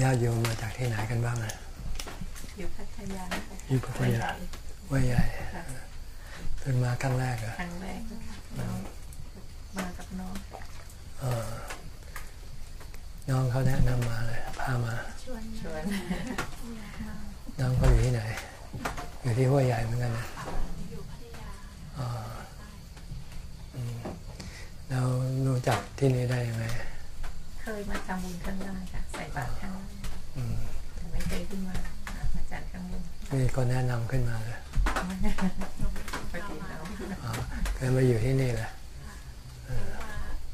ญาติโยมมาจากที่ไหนกันบ้างอะอยู่พัทยาอยู่พัทยาว่าใหญ่เพิ่งมาครั้งแรกเหรอครั้งแรกน้องมากับน้องน้องเขาแนะนำมาเลยพามาชวนชวนน้องเขาอยู่ที่ไหน อยู่ที่ห้วยใหญ่เหมือนกันนะอยู่พัทยาเรารู้จักที่นี่ได้ยังไง เคยมาทำบุญข้างล่างค่ะ ใส่บาตรข้างล่างแต่ไม่เคยขึ้นมามาจากข้างบนมีคนแนะนำขึ้นมาเลยเคยมาอยู่ที่นี่แหละ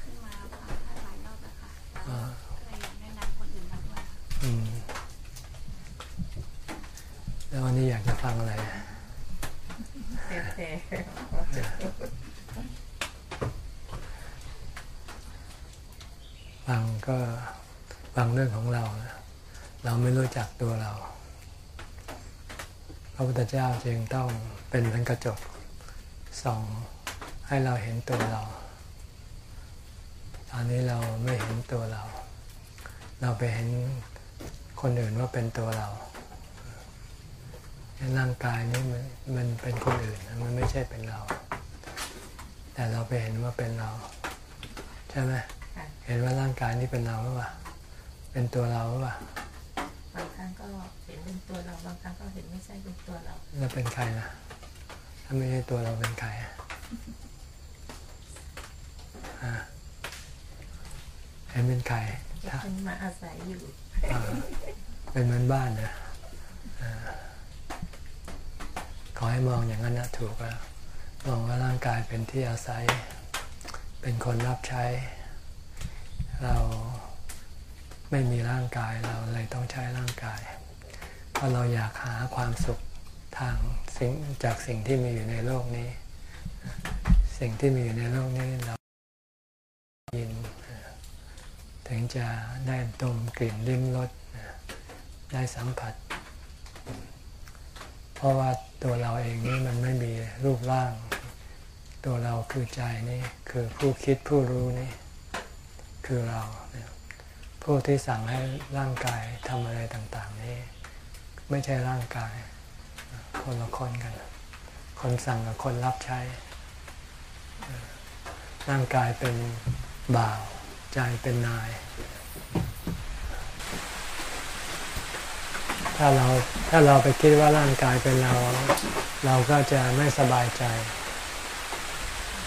ขึ้นมาฟังหลายรอบแล้วค่ะเลยแนะนำคนอื่นมาด้วยแล้ววันนี้อยากจะฟังอะไรฟังก็ฟังเรื่องของเรา เราไม่รู้จักตัวเรา พระพุทธเจ้าจึงต้องเป็นเหมือนกระจกส่องให้เราเห็นตัวเรา ตอนนี้เราไม่เห็นตัวเรา เราไปเห็นคนอื่นว่าเป็นตัวเราร่างกายนี้มันมันเป็นคนอื่นมันไม่ใช่เป็นเรา แต่เราไปเห็นว่าเป็นเรา ใช่ไหมเห็นว่าร่างกายนี้เป็นเราหรือเปล่าเป็นตัวเราหรือเปล่า เราแล้วเป็นใครนะถ้าไม่ใช่ตัวเราเป็นใครเห็นเป็นใครเป็นมาอาศัยอยู่เป็นเหมือนบ้านนะขอให้มองอย่างนั้นนะถูกแล้ว มองว่าร่างกายเป็นที่อาศัย เป็นคนรับใช้ เราไม่มีร่างกายเราเลยต้องใช้ร่างกาย เพราะเราอยากหาความสุข ทางสิ่งจากสิ่งที่มีอยู่ในโลกนี้ สิ่งที่มีอยู่ในโลกนี้เรายินถึงจะได้ดมกลิ่นลิ้มรสได้สัมผัส เพราะว่าตัวเราเองนี่มันไม่มีรูปร่าง ตัวเราคือใจนี่คือผู้คิดผู้รู้นี่คือเราผู้ที่สั่งให้ร่างกายทำอะไรต่าง ๆ นี้ ไม่ใช่ร่างกาย คนละคนกัน คนสั่งกับคนรับใช้ ร่างกายเป็นบ่าว ใจเป็นนาย ถ้าเราถ้าเราไปคิดว่าร่างกายเป็นเรา เราก็จะไม่สบายใจ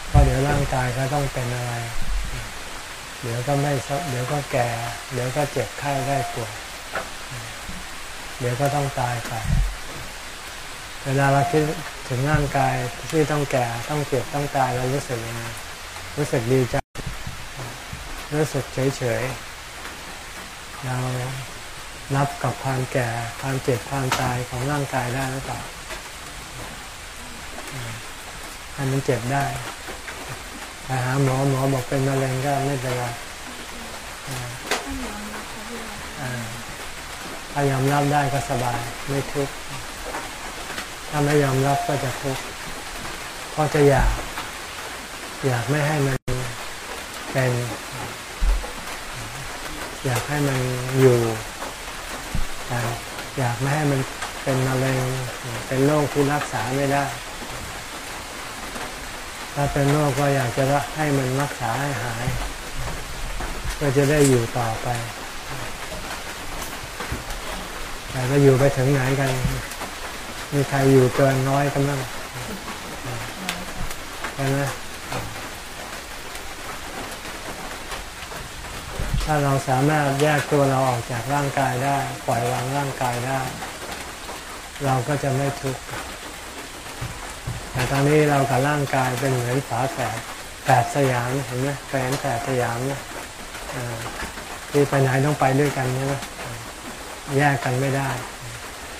เพราะเดี๋ยวร่างกายก็ต้องเป็นอะไร เดี๋ยวก็ไม่เดี๋ยวก็แก่ เดี๋ยวก็เจ็บไข้ได้ป่วยเดี๋ยวก็ต้องตายไป เวลาเราคิดถึงร่างกายที่ต้องแก่ต้องเจ็บต้องตายเรารู้สึกยังไงรู้สึกดีใจรู้สึกเฉยเฉยเรารับกับความแก่ความเจ็บความตายของร่างกายได้หรือเปล่าให้มันเจ็บได้ไปหาหมอหมอบอกเป็นมะเร็งก็ไม่เป็นไรถ้ายอมรับได้ก็สบายไม่ทุกข์ ถ้าไม่ยอมรับก็จะทุกข์เพราะจะอยาก อยากไม่ให้มันเป็น อยากให้มันอยู่แต่อยากไม่ให้มันเป็นมะเร็งเป็นโรคที่รักษาไม่ได้ ถ้าเป็นโรคก็อยากจะให้มันรักษาให้หาย ก็จะได้อยู่ต่อไป แต่ก็อยู่ไปถึงไหนกัน มีใครอยู่เกินน้อยกันบ้างใช่ไหมถ้าเราสามารถแยกตัวเราออกจากร่างกายได้ ปล่อยวางร่างกายได้ เราก็จะไม่ทุกข์แต่ตอนนี้เรากับร่างกายเป็นเหมือนฝาแฝดแฝดสยามเห็นไหมแฝดแฝดสยามเนี่ยที่ไปไหนต้องไปด้วยกันใช่ไหมแยกกันไม่ได้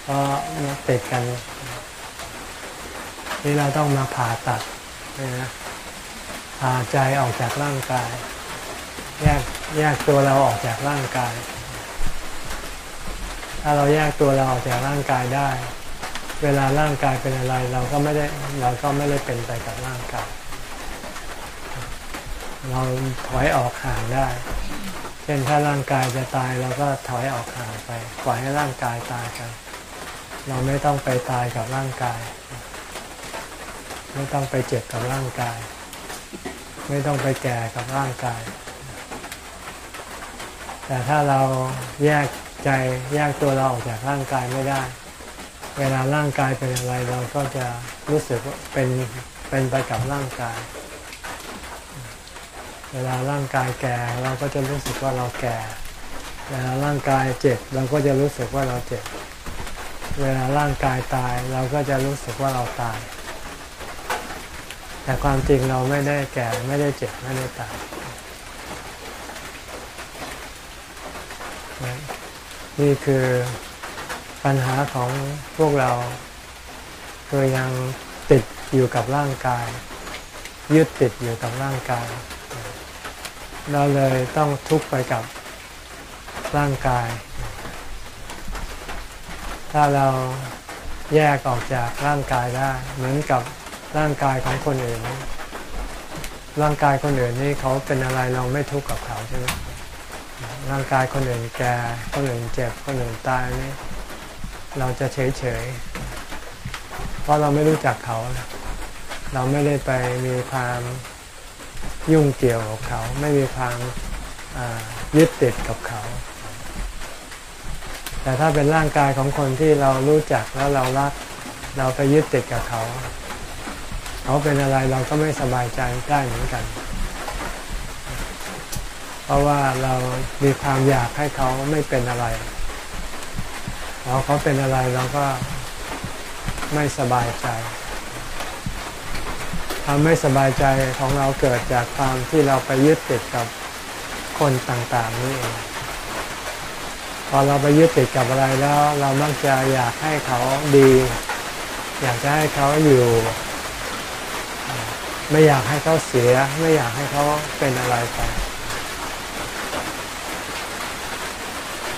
เพราะติดกันนี่เราต้องมาผ่าตัดนะผ่าใจออกจากร่างกาย แยกแยกตัวเราออกจากร่างกาย ถ้าเราแยกตัวเราออกจากร่างกายได้ เวลาร่างกายเป็นอะไร เราก็ไม่ได้เราก็ไม่ได้เป็นไปกับร่างกาย เราถอยออกห่างได้ เช่นถ้าร่างกายจะตายเราก็ถอยออกห่างไปปล่อยให้ร่างกายตายกัน เราไม่ต้องไปตายกับร่างกาย ไม่ต้องไปเจ็บกับร่างกาย ไม่ต้องไปแก่กับร่างกาย แต่ถ้าเราแยกใจแยกตัวเราออกจากร่างกายไม่ได้ เวลาร่างกายเป็นอะไรเราก็จะรู้สึกว่าเป็นเป็นไปกับร่างกาย เวลาร่างกายแก่เราก็จะรู้สึกว่าเราแก่ เวลาร่างกายเจ็บเราก็จะรู้สึกว่าเราเจ็บ เวลาร่างกายตายเราก็จะรู้สึกว่าเราตาย แต่ความจริงเราไม่ได้แก่ไม่ได้เจ็บไม่ได้ตายนี่คือปัญหาของพวกเราคือยังติดอยู่กับร่างกาย ยึดติดอยู่กับร่างกาย เราเลยต้องทุกข์ไปกับร่างกาย ถ้าเราแยกออกจากร่างกายได้ เหมือนกับร่างกายของคนอื่น ร่างกายคนอื่นนี่เขาเป็นอะไรเราไม่ทุกข์กับเขาใช่ไหมร่างกายคนอื่นแก่คนอื่นเจ็บคนอื่นตายนี่เราจะเฉยเฉยเพราะเราไม่รู้จักเขา เราไม่ได้ไปมีความยุ่งเกี่ยวกับเขา ไม่มีความยึดติดกับเขา แต่ถ้าเป็นร่างกายของคนที่เรารู้จักแล้วเรารัก เราไปยึดติดกับเขา เขาเป็นอะไรเราก็ไม่สบายใจได้เหมือนกัน เพราะว่าเรามีความอยากให้เขาไม่เป็นอะไรพอเขาเป็นอะไรเราก็ไม่สบายใจความไม่สบายใจของเราเกิดจากความที่เราไปยึดติดกับคนต่างๆนี่เอง พอเราไปยึดติดกับอะไรแล้ว เรามักจะอยากให้เขาดี อยากจะให้เขาอยู่ ไม่อยากให้เขาเสีย ไม่อยากให้เขาเป็นอะไรไป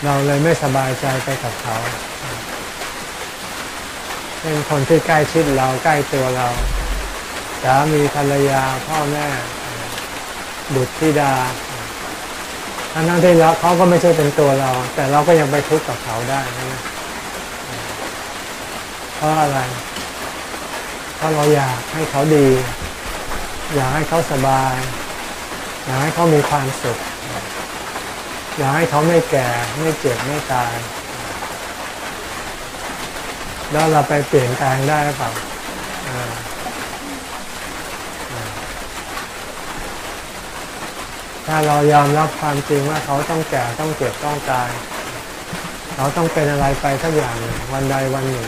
เราเลยไม่สบายใจไปกับเขาเป็นคนที่ใกล้ชิดเราใกล้ตัวเราสามีภรรยาพ่อแม่ บุตรธิดา ทั้งนั้นที่เราเขาก็ไม่ใช่เป็นตัวเรา แต่เราก็ยังไปทุกข์กับเขาได้นะเพราะอะไร เพราะเราอยากให้เขาดี อยากให้เขาสบาย อยากให้เขามีความสุข อยากให้เขาไม่แก่ ไม่เจ็บ ไม่ตาย แล้วเราไปเปลี่ยนแปลงได้หรือเปล่า ถ้าเรายอมรับความจริงว่าเขาต้องแก่ต้องเจ็บต้องตาย เขาต้องเป็นอะไรไปทักอย่างหนึ่งวันใดวันหนึ่ง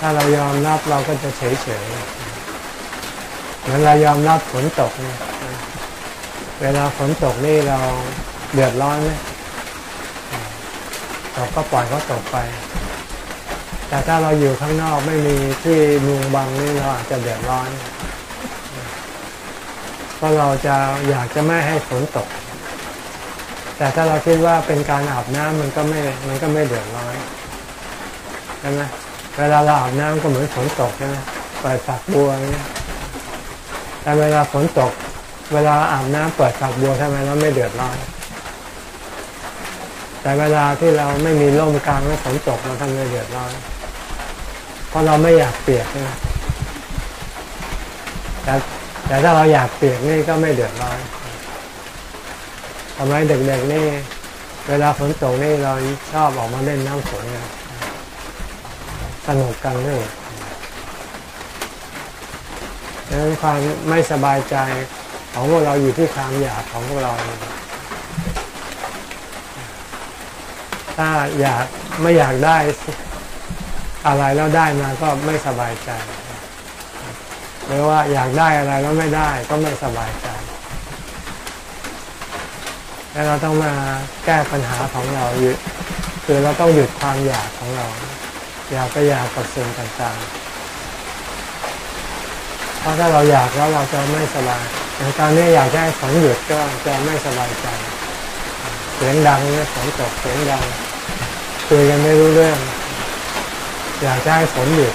ถ้าเรายอมรับเราก็จะเฉยเฉยเหมือนเรายอมรับฝนตกเนี่ยเวลาฝนตกนี่เราเดือดร้อนไหมเราก็ปล่อยเขาตกไป แต่ถ้าเราอยู่ข้างนอกไม่มีที่มุงบังนี่เราอาจจะเดือดร้อน ราะเราจะอยากจะไม่ให้ฝนตก แต่ถ้าเราคิดว่าเป็นการอาบน้ำมันก็ไม่มันก็ไม่เดือดร้อนใช่ไหมเวลาเราอาบน้ำก็เหมือนฝนตกใช่ไหมเปิดฝักบัวเนี่ยแต่เวลาฝนตก เวลาอาบน้ำเปิดฝักบัวทำไมเราไม่เดือดร้อนแต่เวลาที่เราไม่มีร่มกลางแล้วฝนตกเราทำไมเดือดร้อนเพราะเราไม่อยากเปียกใช่ไหมแต่ แต่ถ้าเราอยากเปียกนี่ก็ไม่เดือดร้อนทำไมเด็กๆนี่ เวลาฝนตกนี่เราชอบออกมาเล่นน้ำฝนกันสนุกกันเลยดังนั้นความไม่สบายใจของพวกเราอยู่ที่ความอยากของพวกเรา ถ้าอยากไม่อยากได้อะไรแล้วได้มาก็ไม่สบายใจ หรือว่าอยากได้อะไรแล้วไม่ได้ก็ไม่สบายใจ แล้วเราต้องมาแก้ปัญหาของเราหยุดคือเราต้องหยุดความอยากของเรา อยากไปอยากกับสิ่งต่างๆ เพราะถ้าเราอยากแล้วเราจะไม่สบายอย่างการนี้อยากให้ฝนหยุดก็จะไม่สบายใจ เสียงดังเนี่ยฝนตกเสียงดังคุยกันไม่รู้เรื่อง อยากให้ฝนหยุด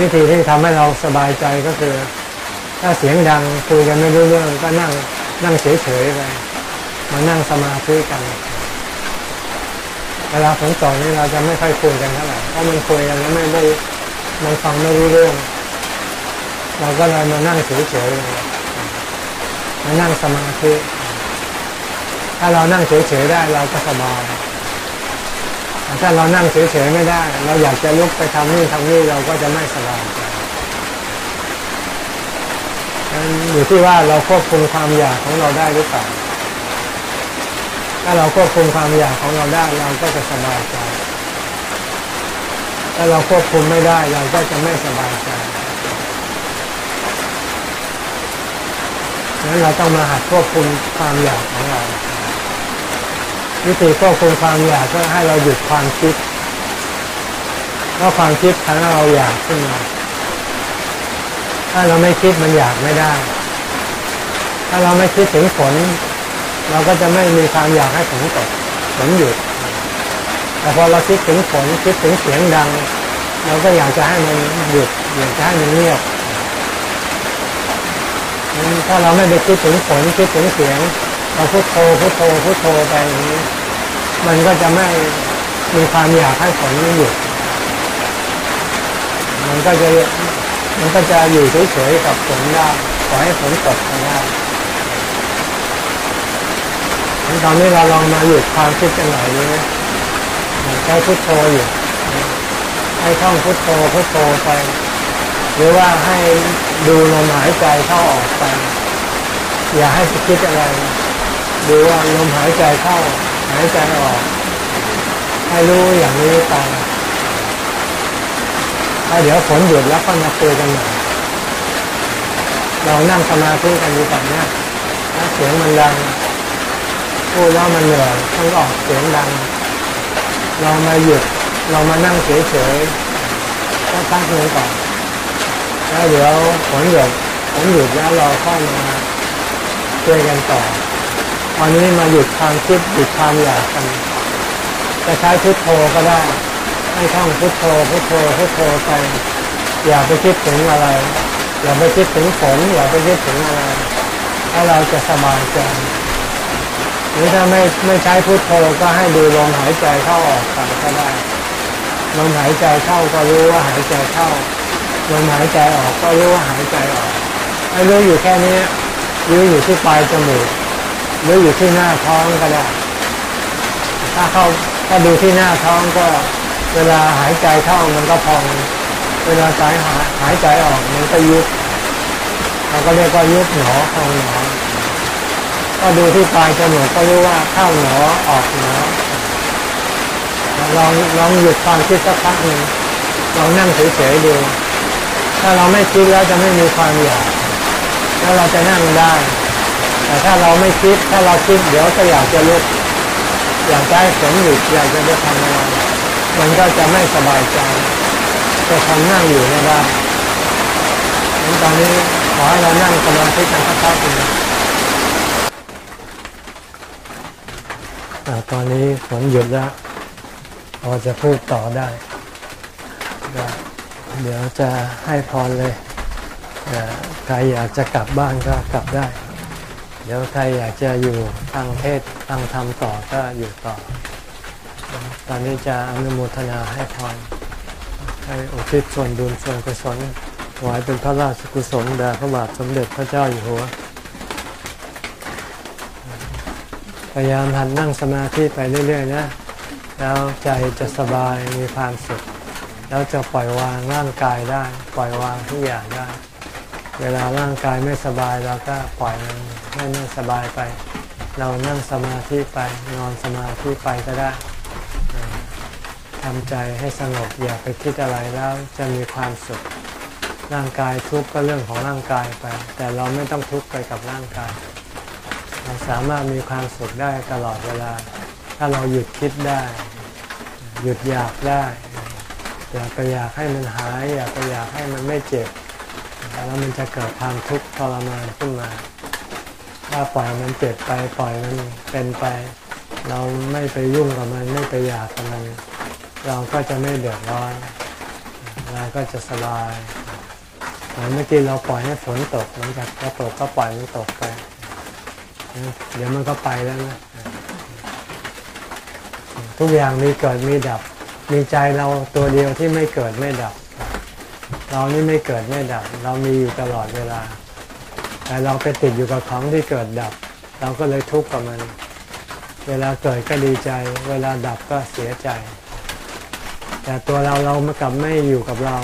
วิธีที่ทำให้เราสบายใจก็คือ ถ้าเสียงดังคุยกันไม่รู้เรื่องก็นั่งนั่งเฉยๆไปมานั่งสมาธิกันเวลาฝนตกนี่เราจะไม่ค่อยคุยกันเท่าไหร่เพราะมันคุยกันแล้วไม่ได้มันฟังไม่รู้เรื่อง เราก็เลยมานั่งเฉยๆมานั่งสมาธิถ้าเรานั่งเฉยๆได้เราก็สบาย ถ้าเรานั่งเฉยๆไม่ได้ เราอยากจะลุกไปทำนี่ทำนี่เราก็จะไม่สบายใจอยู่ที่ว่าเราควบคุมความอยากของเราได้หรือเปล่า ถ้าเราควบคุมความอยากของเราได้เราก็จะสบายใจ ถ้าเราควบคุมไม่ได้เราก็จะไม่สบายใจงั้นเราต้องมาหัดควบคุมความอยากของเรา วิธีควบคุมความอยากก็ให้เราหยุดความคิดเพราะความคิดทำให้เราอยากขึ้นมาถ้าเราไม่คิดมันอยากไม่ได้ ถ้าเราไม่คิดถึงฝน เราก็จะไม่มีความอยากให้ฝนตกฝนหยุด แต่พอเราคิดถึงฝนคิดถึงเสียงดัง เราก็อยากจะให้มันหยุดอยากจะให้มันเงียบถ้าเราไม่ไปคิดถึงฝนคิดถึงเสียง เราพุโทโธพุโทโธพุโทโธไปนี้ มันก็จะไม่มีความอยากให้ฝนหยุดมันก็จะมันก็จะอยู่เฉยๆกับฝนได้ปล่อให้ฝนตกไปได้ตอนนี้เราลองมาหยุดความคิดกันหน่อยนี้ใช้พุทโธอยู่ ให้ท่องพุทโธพุทโธไป หรือว่าให้ดูลมหายใจเข้าออกไป อย่าให้คิดอะไร ดูว่าลมหายใจเข้า หายใจออก ให้รู้อย่างนี้ไปถ้าเดี๋ยวฝนหยุดแล้วก็มาคุยกันหน่อยเรานั่งสมาธิกันอยู่แบบนี้ถ้าเสียงมันดังพูดแล้วมันเหนื่อยต้องออกเสียงดัง เรามาหยุดเรามานั่งเฉยๆก็ตั้งเงินก่อนแล้วเดี๋ยวฝนหยุดฝนหยุดแล้วเราเข้ามาช่วยกันต่อ วันนี้มาหยุดความคิดหยุดความอยากกันจะใช้พุทโธก็ได้ ให้ท่องพุทโธพุทโธพุทโธไปอย่าไปคิดถึงอะไร อย่าไปคิดถึงฝนอย่าไปคิดถึงอะไรถ้าเราจะสบายใจหรือถ้าไม่ไม่ใช้พุทโธก็ให้ดูลมหายใจเข้าออกกันก็ได้ลมหายใจเข้าก็รู้ว่าหายใจเข้าลมหายใจออกก็รู้ว่าหายใจออกให้รู้อยู่แค่นี้รู้อยู่ที่ปลายจมูก รู้อยู่ที่หน้าท้องก็ได้ถ้าเข้าถ้าดูที่หน้าท้องก็เวลาหายใจเข้ามันก็พอง เวลาหายหายใจออกมันก็ยุบเราก็เรียกว่ายุบหนอพองหนอก็ดูที่ปลายจมูกก็รู้ว่าเข้าหนอออกหนอลองลองหยุดความคิดสักพักหนึ่งลองนั่งเฉยๆดู ถ้าเราไม่คิดแล้วจะไม่มีความอยากแล้วเราจะนั่งได้ แต่ถ้าเราไม่คิดถ้าเราคิดเดี๋ยวจะอยากจะลุกอยากได้ฝนหยุดอยากจะไปทำอะไรมันก็จะไม่สบายใจจะทำนั่งอยู่ไม่ได้ตอนนี้ขอให้เรานั่งสมาธิกันสักพักหนึ่งตอนนี้ฝนหยุดแล้วพอจะพูดต่อได้ เดี๋ยวจะให้พรเลยใครอยากจะกลับบ้านก็กลับได้ เดี๋ยวใครอยากจะอยู่ทางเทศทางธรรมต่อก็อยู่ต่อ ตอนนี้จะอนุโมทนาให้พรให้อุทิศส่วนบุญส่วนกุศลถวายเป็นพระราชกุศลแด่พระบาทสมเด็จพระเจ้าอยู่หัว พยายามหันนั่งสมาธิไปเรื่อย ๆ นะ แล้วใจจะสบายมีความสุข แล้วจะปล่อยวางร่างกายได้ ปล่อยวางทุกอย่างได้ เวลาร่างกายไม่สบายเราก็ปล่อยมันให้นั่สบายไป เรานั่งสมาธิไปนอนสมาธิไปก็ได้ทำใจให้สงบอย่าไปคิดอะไรแล้วจะมีความสุข ร่างกายทุกข์ก็เรื่องของร่างกายไป แต่เราไม่ต้องทุกข์ไปกับร่างกาย เราสามารถมีความสุขได้ตลอดเวลา ถ้าเราหยุดคิดได้ หยุดอยากได้ อยากไปอยากให้มันหาย อยากไปอยากให้มันไม่เจ็บ แล้วมันจะเกิดความทุกข์ทรมานขึ้นมา ถ้าปล่อยมันเจ็บไปปล่อยมันเป็นไป เราไม่ไปยุ่งกับมันไม่ไปอยากกับมัน เราก็จะไม่เดือดร้อนเราก็จะสบายเหมือนเมื่อกี้เราปล่อยให้ฝนตกหลังจากจะตกก็ปล่อยมันตกไป เดี๋ยวมันก็ไปแล้วนะทุกอย่างมีเกิดมีดับ มีใจเราตัวเดียวที่ไม่เกิดไม่ดับ เรานี่ไม่เกิดไม่ดับ เรามีอยู่ตลอดเวลา แต่เราไปติดอยู่กับของที่เกิดดับ เราก็เลยทุกข์กับมัน เวลาเกิดก็ดีใจ เวลาดับก็เสียใจ แต่ตัวเราเรามากลับไม่อยู่กับเรา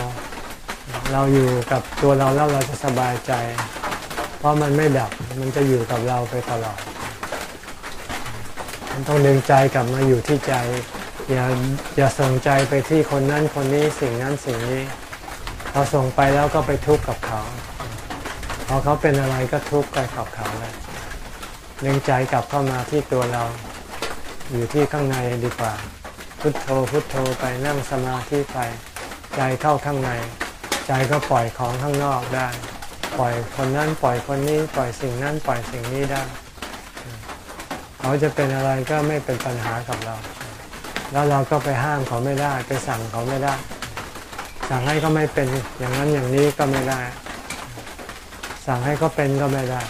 เราอยู่กับตัวเราแล้วเราจะสบายใจ เพราะมันไม่ดับมันจะอยู่กับเราไปตลอด มันต้องดึงใจกลับมาอยู่ที่ใจอย่าอย่าส่งใจไปที่คนนั้นคนนี้สิ่งนั้นสิ่งนี้ เราส่งไปแล้วก็ไปทุกข์กับเขาพอเขาเป็นอะไรก็ทุกข์ไปกับเขาเลยดึงใจกลับเข้ามาที่ตัวเรา อยู่ที่ข้างในดีกว่า พุทโธพุทโธไปนั่งสมาธิไป ใจเข้าข้างใน ใจก็ปล่อยของข้างนอกได้ ปล่อยคนนั้นปล่อยคนนี้ปล่อยสิ่งนั้นปล่อยสิ่งนี้ได้ เขาจะเป็นอะไรก็ไม่เป็นปัญหากับเรา แล้วเราก็ไปห้ามเขาไม่ได้ ไปสั่งเขาไม่ได้ สั่งให้เขาไม่เป็นอย่างนั้นอย่างนี้ก็ไม่ได้ สั่งให้เขาเป็นก็ไม่ได้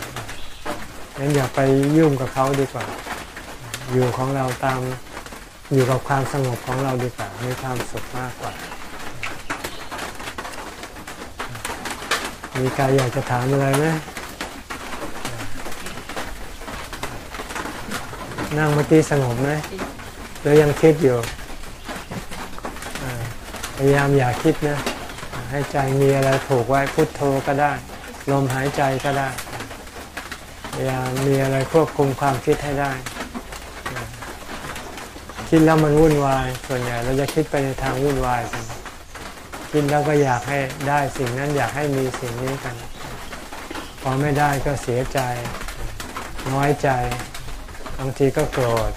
งั้นอย่าไปยุ่งกับเขาดีกว่า อยู่ของเราตามอยู่กับความสงบของเราดีกว่ามีความสุขมากกว่า มีใครอยากจะถามอะไรไหมนั่งเมื่อกี้สงบไหมหรือยังคิดอยู่ พยายามอย่าคิดนะ ให้ใจมีอะไรผูกไว้พุทโธก็ได้ ลมหายใจก็ได้ พยายามมีอะไรควบคุมความคิดให้ได้ คิดแล้วมันวุ่นวาย ส่วนใหญ่เราจะคิดไปในทางวุ่นวายกันคิดแล้วก็อยากให้ได้สิ่งนั้นอยากให้มีสิ่งนี้กัน พอไม่ได้ก็เสียใจ น้อยใจ บางทีก็โกรธ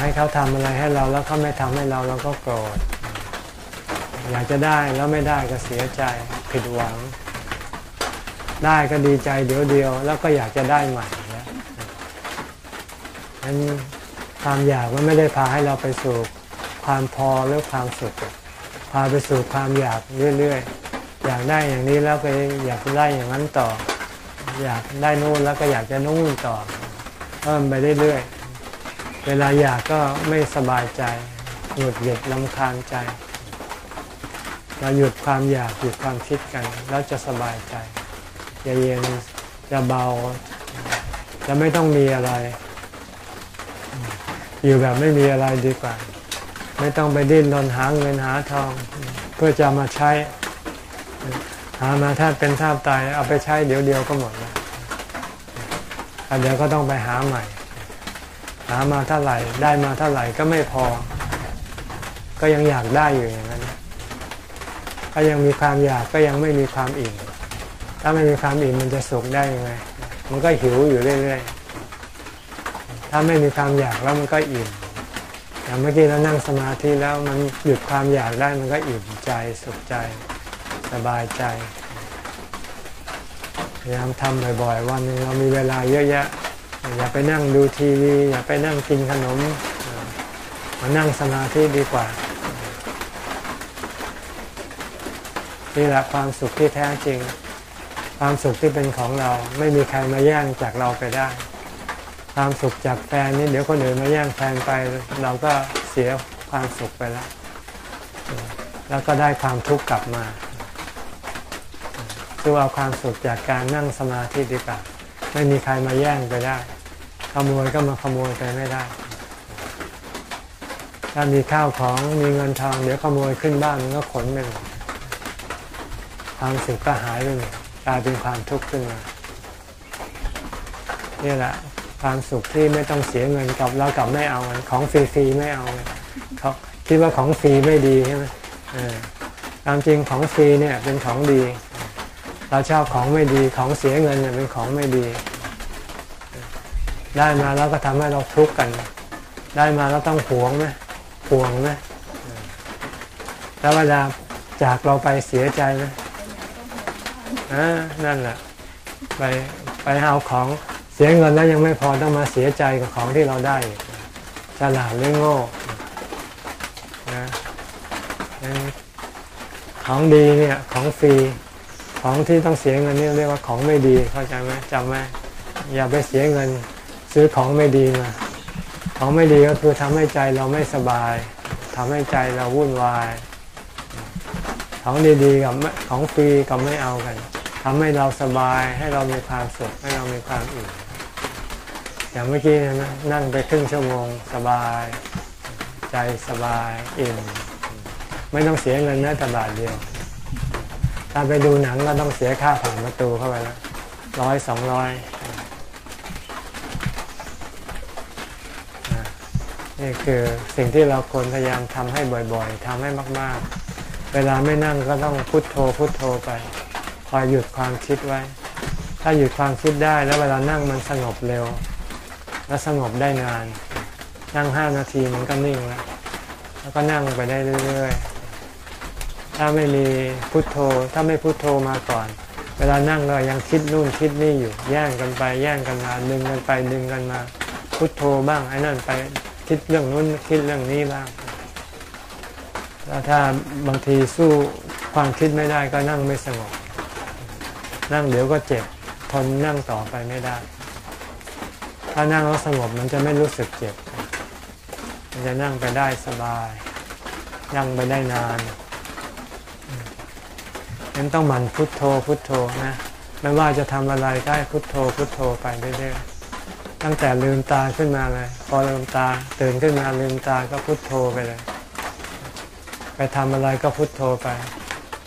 ให้เขาทำอะไรให้เราแล้วเขาไม่ทำให้เราเราก็โกรธอยากจะได้แล้วไม่ได้ก็เสียใจผิดหวัง ได้ก็ดีใจเดี๋ยวเดียว แล้วก็อยากจะได้ใหม่แล้วนั้นความอยากมันไม่ได้พาให้เราไปสู่ความพอหรือความสุขพาไปสู่ความอยากเรื่อยๆ อยากได้อย่างนี้แล้วไปอยากได้อย่างนั้นต่อ อยากได้นู่นแล้วก็อยากจะนู่นต่อเพิ่มไปเรื่อยๆ เวลาอยากก็ไม่สบายใจ หงุดหงิดลำคาญใจ เราหยุดความอยากหยุดความคิดกัน แล้วจะสบายใจจะเย็นจะเบา จะไม่ต้องมีอะไร อยู่แบบไม่มีอะไรดีกว่า ไม่ต้องไปดิ้นรนหาเงินหาทอง เพื่อจะมาใช้ หามาถ้าเป็นท่าตายเอาไปใช้เดี๋ยวเดียวก็หมดแล้วเดี๋ยวก็ต้องไปหาใหม่ หามาเท่าไหร่ ได้มาเท่าไหร่ก็ไม่พอ ก็ยังอยากได้อยู่อย่างนั้นถ้ายังมีความอยากก็ยังไม่มีความอิ่ม ถ้าไม่มีความอิ่มมันจะสุขได้ยังไง มันก็หิวอยู่เรื่อยๆ ถ้าไม่มีความอยากแล้วมันก็อิ่มอย่างเมื่อกี้เรานั่งสมาธิแล้วมันหยุดความอยากได้มันก็อิ่มใจสุขใจสบายใจพยายามทำบ่อยๆ วันหนึงเรามีเวลาเยอะแยะ อย่าไปนั่งดูทีวี อย่าไปนั่งกินขนมมานั่งสมาธิดีกว่า นี่แหละความสุขที่แท้จริง ความสุขที่เป็นของเราไม่มีใครมาแย่งจากเราไปได้ ความสุขจากแฟนนี่เดี๋ยวคนอื่นมาแย่งแฟนไป เราก็เสียความสุขไปแล้ว แล้วก็ได้ความทุกข์กลับมาคือเอาความสุขจากการนั่งสมาธิดีกว่า ไม่มีใครมาแย่งไปได้ ขโมยก็มาขโมยไปไม่ได้ ถ้ามีข้าวของมีเงินทองเดี๋ยวขโมยขึ้นบ้านมันก็ขนไปหมดความสุขก็หายไปหมดกลายเป็นความทุกข์ขึ้นมานี่แหละความสุขที่ไม่ต้องเสียเงินกับแล้วกลับไม่เอาของฟรีๆไม่เอาเขาคิดว่าของฟรีไม่ดีใช่ไหมตามจริงของฟรีเนี่ยเป็นของดี เราชอบของไม่ดีของเสียเงินเนี่ยเป็นของไม่ดี ได้มาแล้วก็ทำให้เราทุกข์กัน ได้มาแล้วต้องหวงไหมห่วงไหมแล้วเวลาจากเราไปเสียใจไหมอ่านั่นแหละไปไปเอาของเสียเงินแล้วยังไม่พอต้องมาเสียใจกับของที่เราได้ฉลาดหรือโง่นะของดีเนี่ยของฟรีของที่ต้องเสียเงินนี่เรียกว่าของไม่ดีเข้าใจไหมจำไหมอย่าไปเสียเงิน ซื้อของไม่ดีมา ของไม่ดีก็คือทำให้ใจเราไม่สบายทำให้ใจเราวุ่นวาย ของดีๆกับของฟรีก็ไม่เอากันทำให้เราสบายให้เรามีความสุขให้เรามีความอิ่มอย่างเมื่อกี้นะนั่งไปครึ่งชั่วโมงสบาย ใจสบายอิ่มไม่ต้องเสียเงินแม้แต่บาทเดียวถ้าไปดูหนังก็ต้องเสียค่าผ่านประตูเข้าไปแล้วร้อยสองร้อย นี่คือสิ่งที่เราควรพยายามทำให้บ่อยๆทำให้มากๆ เวลาไม่นั่งก็ต้องพุโทโธพุโทโธไป คอยหยุดความคิดไว้ ถ้าหยุดความคิดได้แล้วเวลานั่งมันสงบเร็ว และสงบได้นาน นั่งห้านาทีมันก็นิ่งแล้วแล้วก็นั่งไปได้เรื่อยๆ ถ้าไม่มีพุโทโธ ถ้าไม่พุโทโธมาก่อน เวลานั่งเรายังคิดนู่นคิดนี่อยู่ แย่งกันไป แย่งกันมา ดึงกันไปดึงกันมา พุโทโธบ้างไอ้นั่นไป คิดเรื่องนู้นคิดเรื่องนี้บ้างแล้วถ้าบางทีสู้ความคิดไม่ได้ก็นั่งไม่สงบ นั่งเดี๋ยวก็เจ็บทนนั่งต่อไปไม่ได้ ถ้านั่งแล้วสงบมันจะไม่รู้สึกเจ็บ มันจะนั่งไปได้สบาย นั่งไปได้นานงั้นต้องหมั่นพุทโธพุทโธนะ ไม่ว่าจะทำอะไรก็ให้พุทโธพุทโธไปเรื่อยๆ ตั้งแต่ลืมตาขึ้นมาเลย พอลืมตาตื่นขึ้นมาลืมตาก็พุทโธไปเลย ไปทำอะไรก็พุทโธไป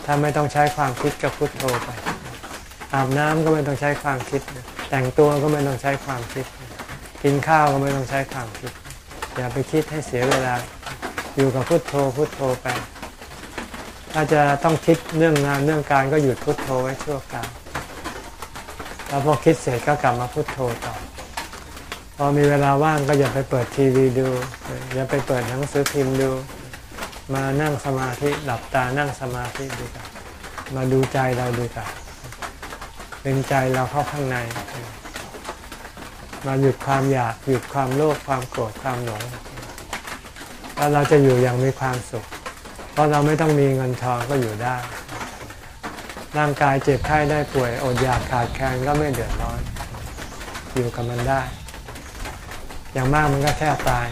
ถ้าไม่ต้องใช้ความคิดก็พุทโธไป อาบน้ำก็ไม่ต้องใช้ความคิด แต่งตัวก็ไม่ต้องใช้ความคิด กินข้าวก็ไม่ต้องใช้ความคิด อย่าไปคิดให้เสียเวลา อยู่กับพุทโธพุทโธไป ถ้าจะต้องคิดเรื่องงานเรื่องการก็หยุดพุทโธไว้ชั่วคราวแล้วพอคิดเสร็จก็กลับมาพุทโธต่อ พอมีเวลาว่างก็อย่าไปเปิดทีวีดู อย่าไปเปิดหนังสือพิมพ์ดู มานั่งสมาธิหลับตานั่งสมาธิดูกันมาดูใจเราดูกันเป็นใจเราเข้าข้างใน มาหยุดความอยากหยุดความโลภความโกรธความหลงแล้วเราจะอยู่อย่างมีความสุข เพราะเราไม่ต้องมีเงินทองก็อยู่ได้ ร่างกายเจ็บไข้ได้ป่วยอดอยากขาดแคลนก็ไม่เดือดร้อน อยู่กับมันได้ อย่างมากมันก็แค่ตาย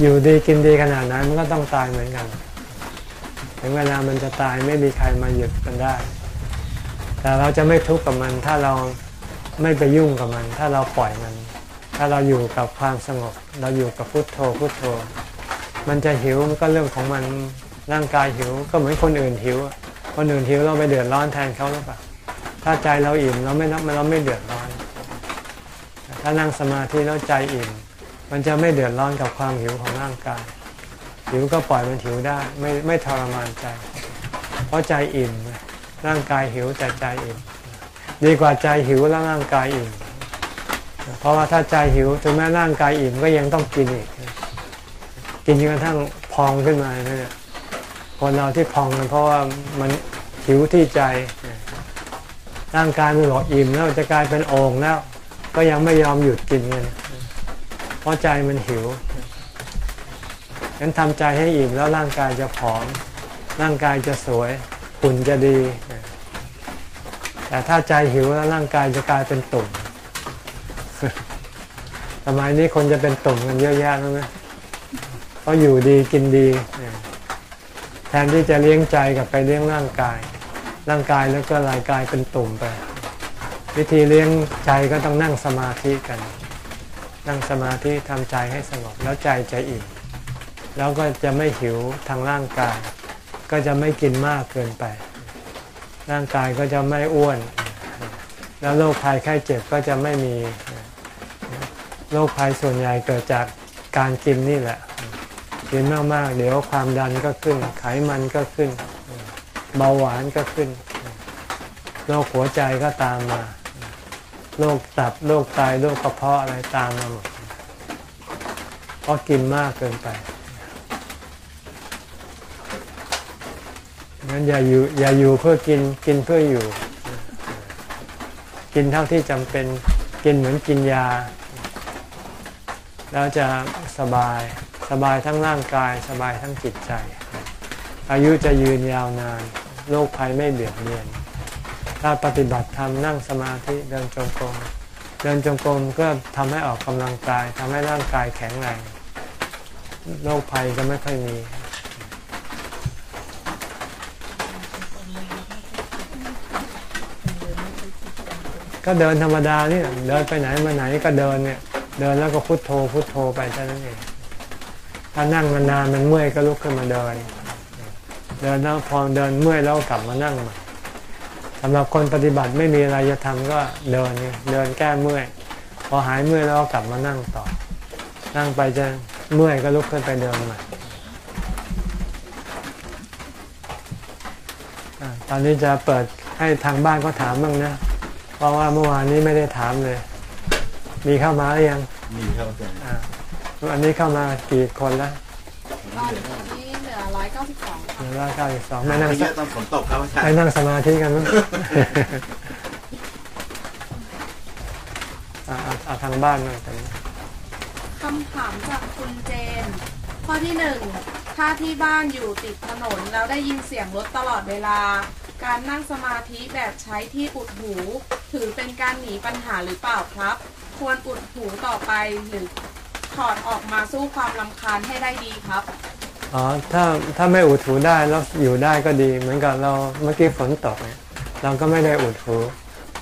อยู่ดีกินดีขนาดนั้นมันก็ต้องตายเหมือนกัน ถึงเวลามันจะตายไม่มีใครมาหยุดมันได้ แต่เราจะไม่ทุกข์กับมันถ้าเราไม่ไปยุ่งกับมัน ถ้าเราปล่อยมัน ถ้าเราอยู่กับความสงบ เราอยู่กับพุโทโธพุโทโธ มันจะหิวมันก็เรื่องของมันร่างกายหิวก็เหมือนคนอื่นหิวคนอื่นหิวเราไปเดือดร้อนแทนเขาหรือเปล่าถ้าใจเราอิ่มเราไม่นับเราไม่เดือดร้อน ถ้านั่งสมาธิแล้วใจอิ่ม มันจะไม่เดือดร้อนกับความหิวของร่างกาย หิวก็ปล่อยมันหิวได้ ไม่ไม่ทรมานใจ เพราะใจอิ่ม ร่างกายหิวแต่ใจอิ่ม ดีกว่าใจหิวแล้วร่างกายอิ่ม เพราะว่าถ้าใจหิวถึงแม้ร่างกายอิ่มก็ยังต้องกินอีก กินจนกระทั่งพองขึ้นมาเนี่ยคนเราที่พองกันเพราะว่ามันหิวที่ใจ ร่างกายมันบอกอิ่มแล้วจะกลายเป็นโอ่งแล้ว ก็ยังไม่ยอมหยุดกินกันเพราะใจมันหิวงั้นทำใจให้อิ่มแล้วร่างกายจะผอม ร่างกายจะสวยหุ่นจะดี แต่ถ้าใจหิวแล้วร่างกายจะกลายเป็นตุ่มสมัยนี้คนจะเป็นตุ่มกันเยอะแยะแล้วนะเพราะอยู่ดีกินดี แทนที่จะเลี้ยงใจกับไปเลี้ยงร่างกาย ร่างกายแล้วก็รายกายเป็นตุ่มไป วิธีเลี้ยงใจก็ต้องนั่งสมาธิกัน นั่งสมาธิทำใจให้สงบแล้วใจจะอิ่มแล้วก็จะไม่หิวทางร่างกาย ก็จะไม่กินมากเกินไป ร่างกายก็จะไม่อ้วน แล้วโรคภัยไข้เจ็บก็จะไม่มีโรคภัยส่วนใหญ่เกิดจากการกินนี่แหละ กินมากๆ เดี๋ยวความดันก็ขึ้น ไขมันก็ขึ้น เบาหวานก็ขึ้น โรคหัวใจก็ตามมา โรคตับโรคไตโรคกระเพาะอะไรตามมาหมดเพราะกินมากเกินไปงั้นอย่าอยู่อย่าอยู่เพื่อกินกินเพื่ออยู่ กินเท่าที่จำเป็นกินเหมือนกินยา แล้วจะสบายสบายทั้งร่างกายสบายทั้งจิตใจ อายุจะยืนยาวนานโรคภัยไม่เบียดเบียน ถ้าปฏิบัติธรรมนั่งสมาธิเดินจงกรมเดินจงกรมก็ทำให้ออกกำลังกายทำให้ร่างกายแข็งแรงโรคภัยก็ไม่ค่อยมีก็เดินธรรมดาเนี่ยเดินไปไหนมาไหนก็เดินเนี่ย เดินแล้วก็พุโทโธพุโทโธไปเท่านั้นเองถ้านั่งนานๆมันเมื่อยก็ลุกขึ้นมาเดิน เดินแล้วพอเดินเมื่อยแล้วกลับมานั่งใหม่ สำหรับคนปฏิบัติไม่มีอะไรจะทำก็เดินเนี่ยเดินแก้เมื่อย พอหายเมื่อยแล้วก็กลับมานั่งต่อ นั่งไปจะเมื่อยก็ลุกขึ้นไปเดินใหม่อะตอนนี้จะเปิดให้ทางบ้านก็ถามบ้างนะ เพราะว่าเมื่อวานนี้ไม่ได้ถามเลย มีเข้ามาหรือยัง มีครับอาจารย์อ่าอันนี้เข้ามากี่คนแล้ว ร้อยเก้าสิบสองไม่นั่งไม่สเยอะตอนฝนตกครับอาจารไม่ย์นั่งสมาธิกันมั้งอ่าเอาเอาทางบ้านมากันคำถามจากคุณเจน ข้อที่หนึ่งถ้าที่บ้านอยู่ติดถนนแล้วได้ยินเสียงรถตลอดเวลา การนั่งสมาธิแบบใช้ที่อุดหู ถือเป็นการหนีปัญหาหรือเปล่าครับ ควรอุดหูต่อไปหรือถอดออกมาสู้ความลำคาญให้ได้ดีครับ อ๋อถ้าถ้าไม่อุดหูได้แล้วอยู่ได้ก็ดี เหมือนกับเราเมื่อกี้ฝนตก เราก็ไม่ได้อุดหู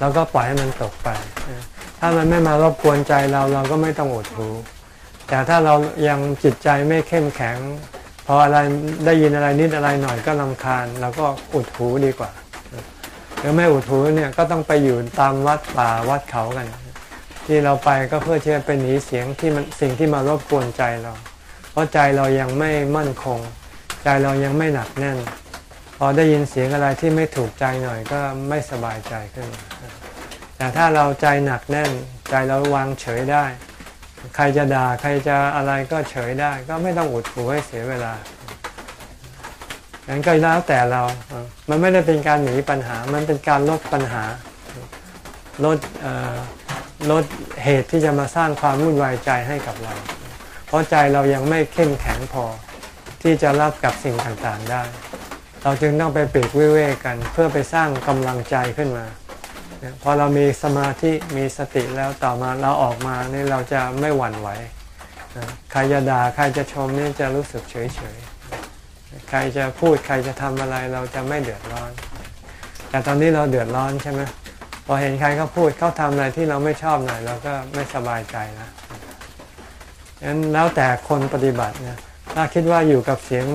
เราก็ปล่อยให้มันตกไป ถ้ามันไม่มารบกวนใจเราเราก็ไม่ต้องอุดหูแต่ถ้าเรายังจิตใจไม่เข้มแข็ง พออะไรได้ยินอะไรนิดอะไรหน่อยก็ลำคาญเราก็อุดหูดีกว่าหรือไม่อุดหูเนี่ยก็ต้องไปอยู่ตามวัดป่าวัดเขากัน ที่เราไปก็เพื่อที่จะไปหนีเสียงที่มันสิ่งที่มารบกวนใจเรา เพราะใจเรายังไม่มั่นคง ใจเรายังไม่หนักแน่น พอได้ยินเสียงอะไรที่ไม่ถูกใจหน่อยก็ไม่สบายใจขึ้น แต่ถ้าเราใจหนักแน่น ใจเราวางเฉยได้ ใครจะด่าใครจะอะไรก็เฉยได้ ก็ไม่ต้องอุดหูให้เสียเวลาอย่างก็แล้วแต่เรา มันไม่ได้เป็นการหนีปัญหา มันเป็นการลดปัญหา ลดลดเหตุที่จะมาสร้างความวุ่นวายใจให้กับเรา เพราะใจเรายังไม่เข้มแข็งพอที่จะรับกับสิ่งต่างๆได้ เราจึงต้องไปปลีกวิเวกกันเพื่อไปสร้างกำลังใจขึ้นมาพอเรามีสมาธิมีสติแล้วต่อมาเราออกมานี่เราจะไม่หวั่นไหวใครจะด่าใครจะชมนี่จะรู้สึกเฉยๆใครจะพูดใครจะทำอะไรเราจะไม่เดือดร้อน แต่ตอนนี้เราเดือดร้อนใช่ไหมพอเห็นใครเขาพูดเขาทำอะไรที่เราไม่ชอบหน่อยเราก็ไม่สบายใจนะ งั้นแล้วแต่คนปฏิบัตินะถ้าคิดว่าอยู่กับเสียง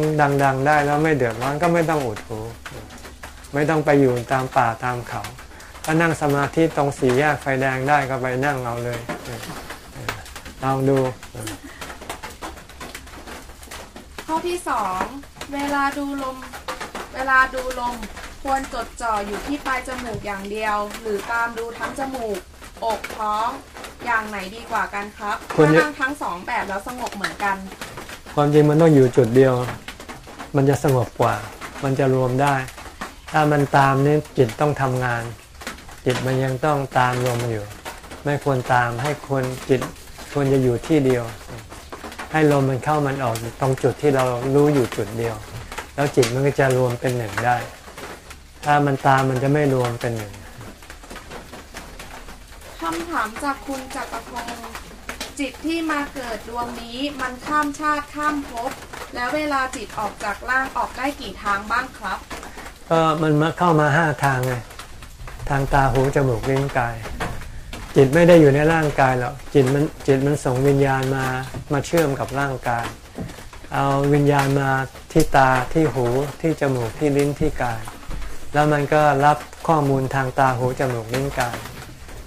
ดัง ๆ ได้แล้วไม่เดือดร้อนก็ไม่ต้องอุดหูไม่ต้องไปอยู่ตามป่าตามเขา ถ้านั่งสมาธิตรงสี่แยกไฟแดงได้ก็ไปนั่งเอาเลยลองดู ข้อที่สองเวลาดูลม เวลาดูลม ควรจดจ่ออยู่ที่ปลายจมูกอย่างเดียว หรือตามดูทั้งจมูก อกท้องอย่างไหนดีกว่ากันครับควรถ้าจะ นั่งทั้งสองแบบแล้วสงบเหมือนกัน ความจริงมันต้องอยู่จุดเดียว มันจะสงบกว่า มันจะรวมได้ ถ้ามันตามนี่จิตต้องทำงาน จิตมันยังต้องตามลมอยู่ ไม่ควรตามให้ควรจิตควรจะอยู่ที่เดียว ให้ลมมันเข้ามันออกตรงจุดที่เรารู้อยู่จุดเดียว แล้วจิตมันก็จะรวมเป็นหนึ่งได้ ถ้ามันตามมันจะไม่รวมเป็นหนึ่งคำถามจากคุณจักรพงศ์จิตที่มาเกิดดวงนี้มันข้ามชาติข้ามภพแล้วเวลาจิตออกจากร่างออกได้กี่ทางบ้างครับ ก็มันมาเข้ามาห้าทางไงทางตาหูจมูกลิ้นกาย จิตไม่ได้อยู่ในร่างกายหรอกจิตมันจิตมันส่งวิญญาณมามาเชื่อมกับร่างกาย เอาวิญญาณมาที่ตาที่หูที่จมูกที่ลิ้นที่กาย แล้วมันก็รับข้อมูลทางตาหูจมูกลิ้นกาย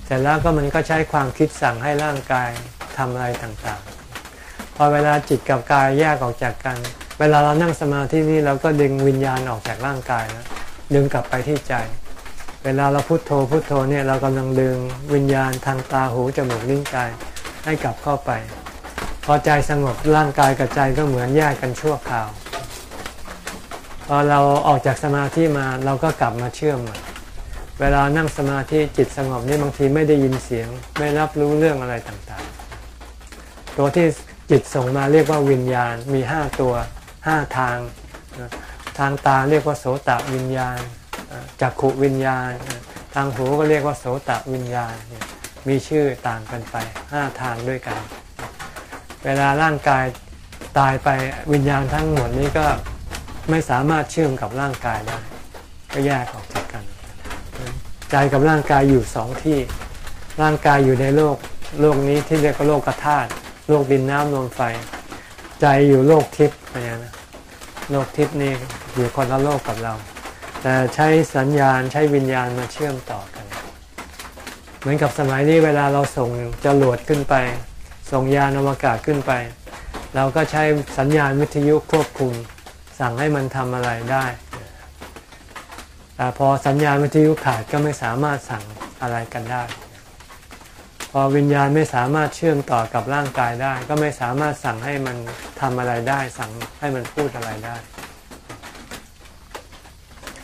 เสร็จแล้วก็มันก็ใช้ความคิดสั่งให้ร่างกายทำอะไรต่างๆ พอเวลาจิตกับกายแยกออกจากกัน เวลาเรานั่งสมาธินี่เราก็ดึงวิญญาณออกจากร่างกายแล้วดึงกลับไปที่ใจ เวลาเราพุโทโธพุโทโธเนี่ยเรากำลังดึงวิญญาณทางตาหูจมูกลิ้นกายให้กลับเข้าไป พอใจสงบร่างกายกับใจก็เหมือนแยกกันชั่วคราว พอเราออกจากสมาธิมาเราก็กลับมาเชื่อมใหม่ เวลานั่งสมาธิจิตสงบนี่บางทีไม่ได้ยินเสียง ไม่รับรู้เรื่องอะไรต่างๆ ตัวที่จิตส่งมาเรียกว่าวิญญาณมีห้าตัวห้าทาง ทางตาเรียกว่าโสตวิญญาณจักขุวิญญาณ ทางหูก็เรียกว่าโสตวิญญาณ มีชื่อต่างกันไปห้าทางด้วยกัน เวลาร่างกายตายไปวิญญาณทั้งหมดนี้ก็ไม่สามารถเชื่อมกับร่างกายได้ก็แยกออก ใจกับร่างกายอยู่สองที่ ร่างกายอยู่ในโลกโลกนี้ที่เรียกว่าโลกธาตุโลกดินน้ำลมไฟ ใจอยู่โลกทิพย์อะไรนะโลกทิพย์นี่อยู่คนละโลกกับเรา แต่ใช้สัญญาณใช้วิญญาณมาเชื่อมต่อกัน เหมือนกับสมัยนี้เวลาเราส่งจรวดขึ้นไป ส่งยานอวกาศขึ้นไป เราก็ใช้สัญญาณวิทยุควบคุม สั่งให้มันทำอะไรได้ แต่พอสัญญาณวิทยุขาดก็ไม่สามารถสั่งอะไรกันได้ พอวิญญาณไม่สามารถเชื่อมต่อกับร่างกายได้ ก็ไม่สามารถสั่งให้มันทำอะไรได้ สั่งให้มันพูดอะไรได้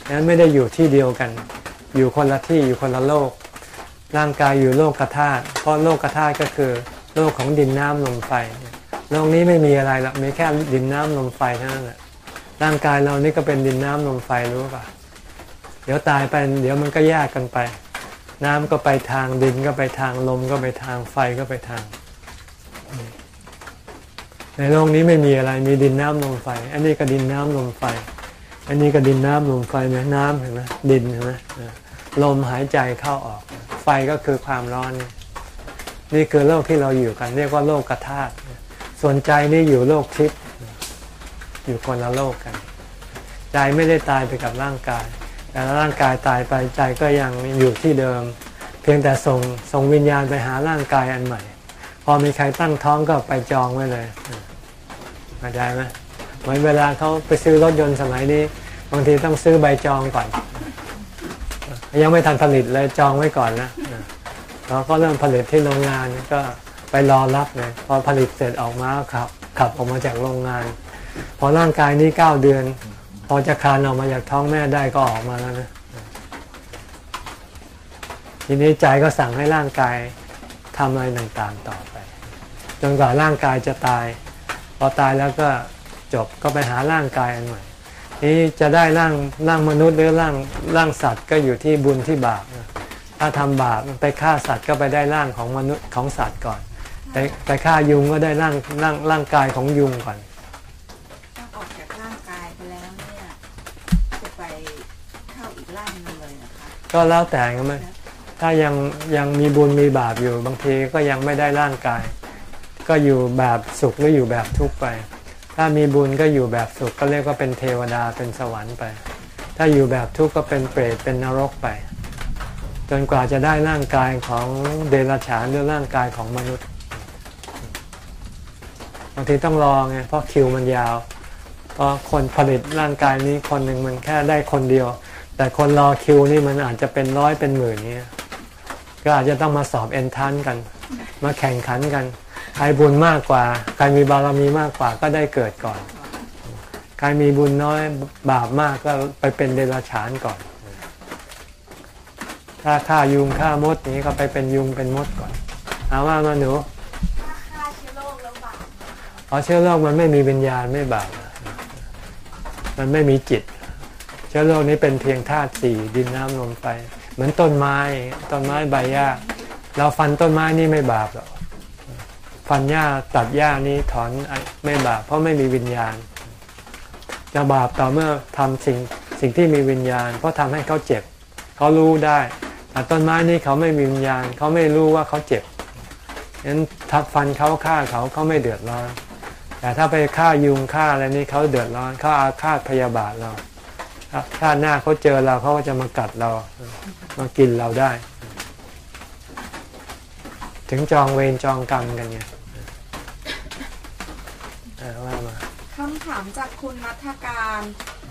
ดังนั้นไม่ได้อยู่ที่เดียวกัน อยู่คนละที่อยู่คนละโลก ร่างกายอยู่โลกกธาตุเพราะโลกกธาตุก็คือ โลกของดินน้ำลมไฟ โลกนี้ไม่มีอะไรหรอกมีแค่ดินน้ำลมไฟเท่านั้นแหละร่างกายเรานี่ก็เป็นดินน้ำลมไฟรู้ป่ะ เดี๋ยวตายไปเดี๋ยวมันก็แยกกันไป น้ำก็ไปทางดินก็ไปทางลมก็ไปทางไฟก็ไปทาง ในโลกนี้ไม่มีอะไรมีดินน้ำลมไฟ อันนี้ก็ดินน้ำลมไฟ อันนี้ก็ดินน้ำลมไฟไหมน้ำเห็นไหมดินเห็นไหมลมหายใจเข้าออก ไฟก็คือความร้อน นี่คือโลกที่เราอยู่กัน เรียกว่าโลกกธาตุส่วนใจนี่อยู่โลกทิพย์อยู่คนละโลกกัน ใจไม่ได้ตายไปกับร่างกาย แต่ร่างกายตายไปใจก็ยังอยู่ที่เดิม เพียงแต่ส่งส่งวิญญาณไปหาร่างกายอันใหม่ พอมีใครตั้งท้องก็ไปจองไว้เลยเข้าใจไหมเหมือนเวลาเขาไปซื้อรถยนต์สมัยนี้ บางทีต้องซื้อใบจองก่อน ยังไม่ทันผลิตเลยจองไว้ก่อนนะแล้วก็เริ่มผลิตที่โรงงานก็ไปรอรับเลยพอผลิตเสร็จออกมาขับขับออกมาจากโรงงาน พอร่างกายนี้เก้าเดือน พอจะคลานออกมาจากท้องแม่ได้ก็ออกมาแล้วนะทีนี้ใจก็สั่งให้ร่างกายทำอะไรต่างๆต่อไปจนกว่าร่างกายจะตาย พอตายแล้วก็จบก็ไปหาร่างกายอันใหม่นี้จะได้ร่างร่างมนุษย์หรือร่างร่างสัตว์ก็อยู่ที่บุญที่บาปถ้าทำบาปไปฆ่าสัตว์ก็ไปได้ร่างของมนุษย์ของสัตว์ก่อนไปไปฆ่ายุงก็ได้ร่างร่างร่างกายของยุงก่อน ถ้าออกจากร่างกายไปแล้วเนี่ยจะไปเข้าอีกร่างหนึงเลยนะคะ ก็แล้วแต่กันไหมถ้ายังยังมีบุญมีบาปอยู่บางทีก็ยังไม่ได้ร่างกาย ก็อยู่แบบสุขหรืออยู่แบบทุกข์ไป ถ้ามีบุญก็อยู่แบบสุขก็เรียกว่าเป็นเทวดาเป็นสวรรค์ไป ถ้าอยู่แบบทุกข์ก็เป็นเปรตเป็นนรกไป จนกว่าจะได้ร่างกายของเดรัจฉานหรือร่างกายของมนุษย์บางทีต้องรอไงเพราะคิวมันยาวเพราะคนผลิตร่างกายนี้คนหนึ่งมันแค่ได้คนเดียว แต่คนรอคิวนี่มันอาจจะเป็นร้อยเป็นหมื่นเนี้ยก็อาจจะต้องมาสอบเอนทันกัน มาแข่งขันกัน ใครบุญมากกว่า ใครมีบารมีมากกว่าก็ได้เกิดก่อน ใครมีบุญน้อยบาปมากก็ไปเป็นเดรัจฉานก่อน ถ้าฆ่ายุงฆ่ามดนี้ก็ไปเป็นยุงเป็นมดก่อนเอาว่ามาหนูถ้าฆ่าเชื้อโรคแล้วบาปเพราะเชื้อโรคมันไม่มีวิญญาณไม่บาปมันไม่มีจิตเชื้อโรคนี้เป็นเพียงธาตุสี่ดินน้ำลมไฟเหมือนต้นไม้ต้นไม้ใบหญ้า เราฟันต้นไม้นี่ไม่บาปหรอกฟันหญ้าตัดหญ้านี้ถอนไม่บาปเพราะไม่มีวิญญาณ จะบาปต่อเมื่อทำสิ่งสิ่งที่มีวิญญาณ เพราะทำให้เขาเจ็บ เขารู้ได้แต่ต้นไม้นี่เขาไม่มีวิญญาณ เขาไม่รู้ว่าเขาเจ็บฉะนั้นทับฟันเขาฆ่าเขาเขาไม่เดือดร้อนแต่ถ้าไปฆ่ายุงฆ่าอะไรนี่เขาเดือดร้อนเขาอาฆาตพยาบาทเรา ชาติหน้าเขาเจอเราเขาก็จะมากัดเรา มากินเราได้ ถึงจองเวรจองกรรมกันไงอ่าว่ามาคำถามจากคุณนัทการ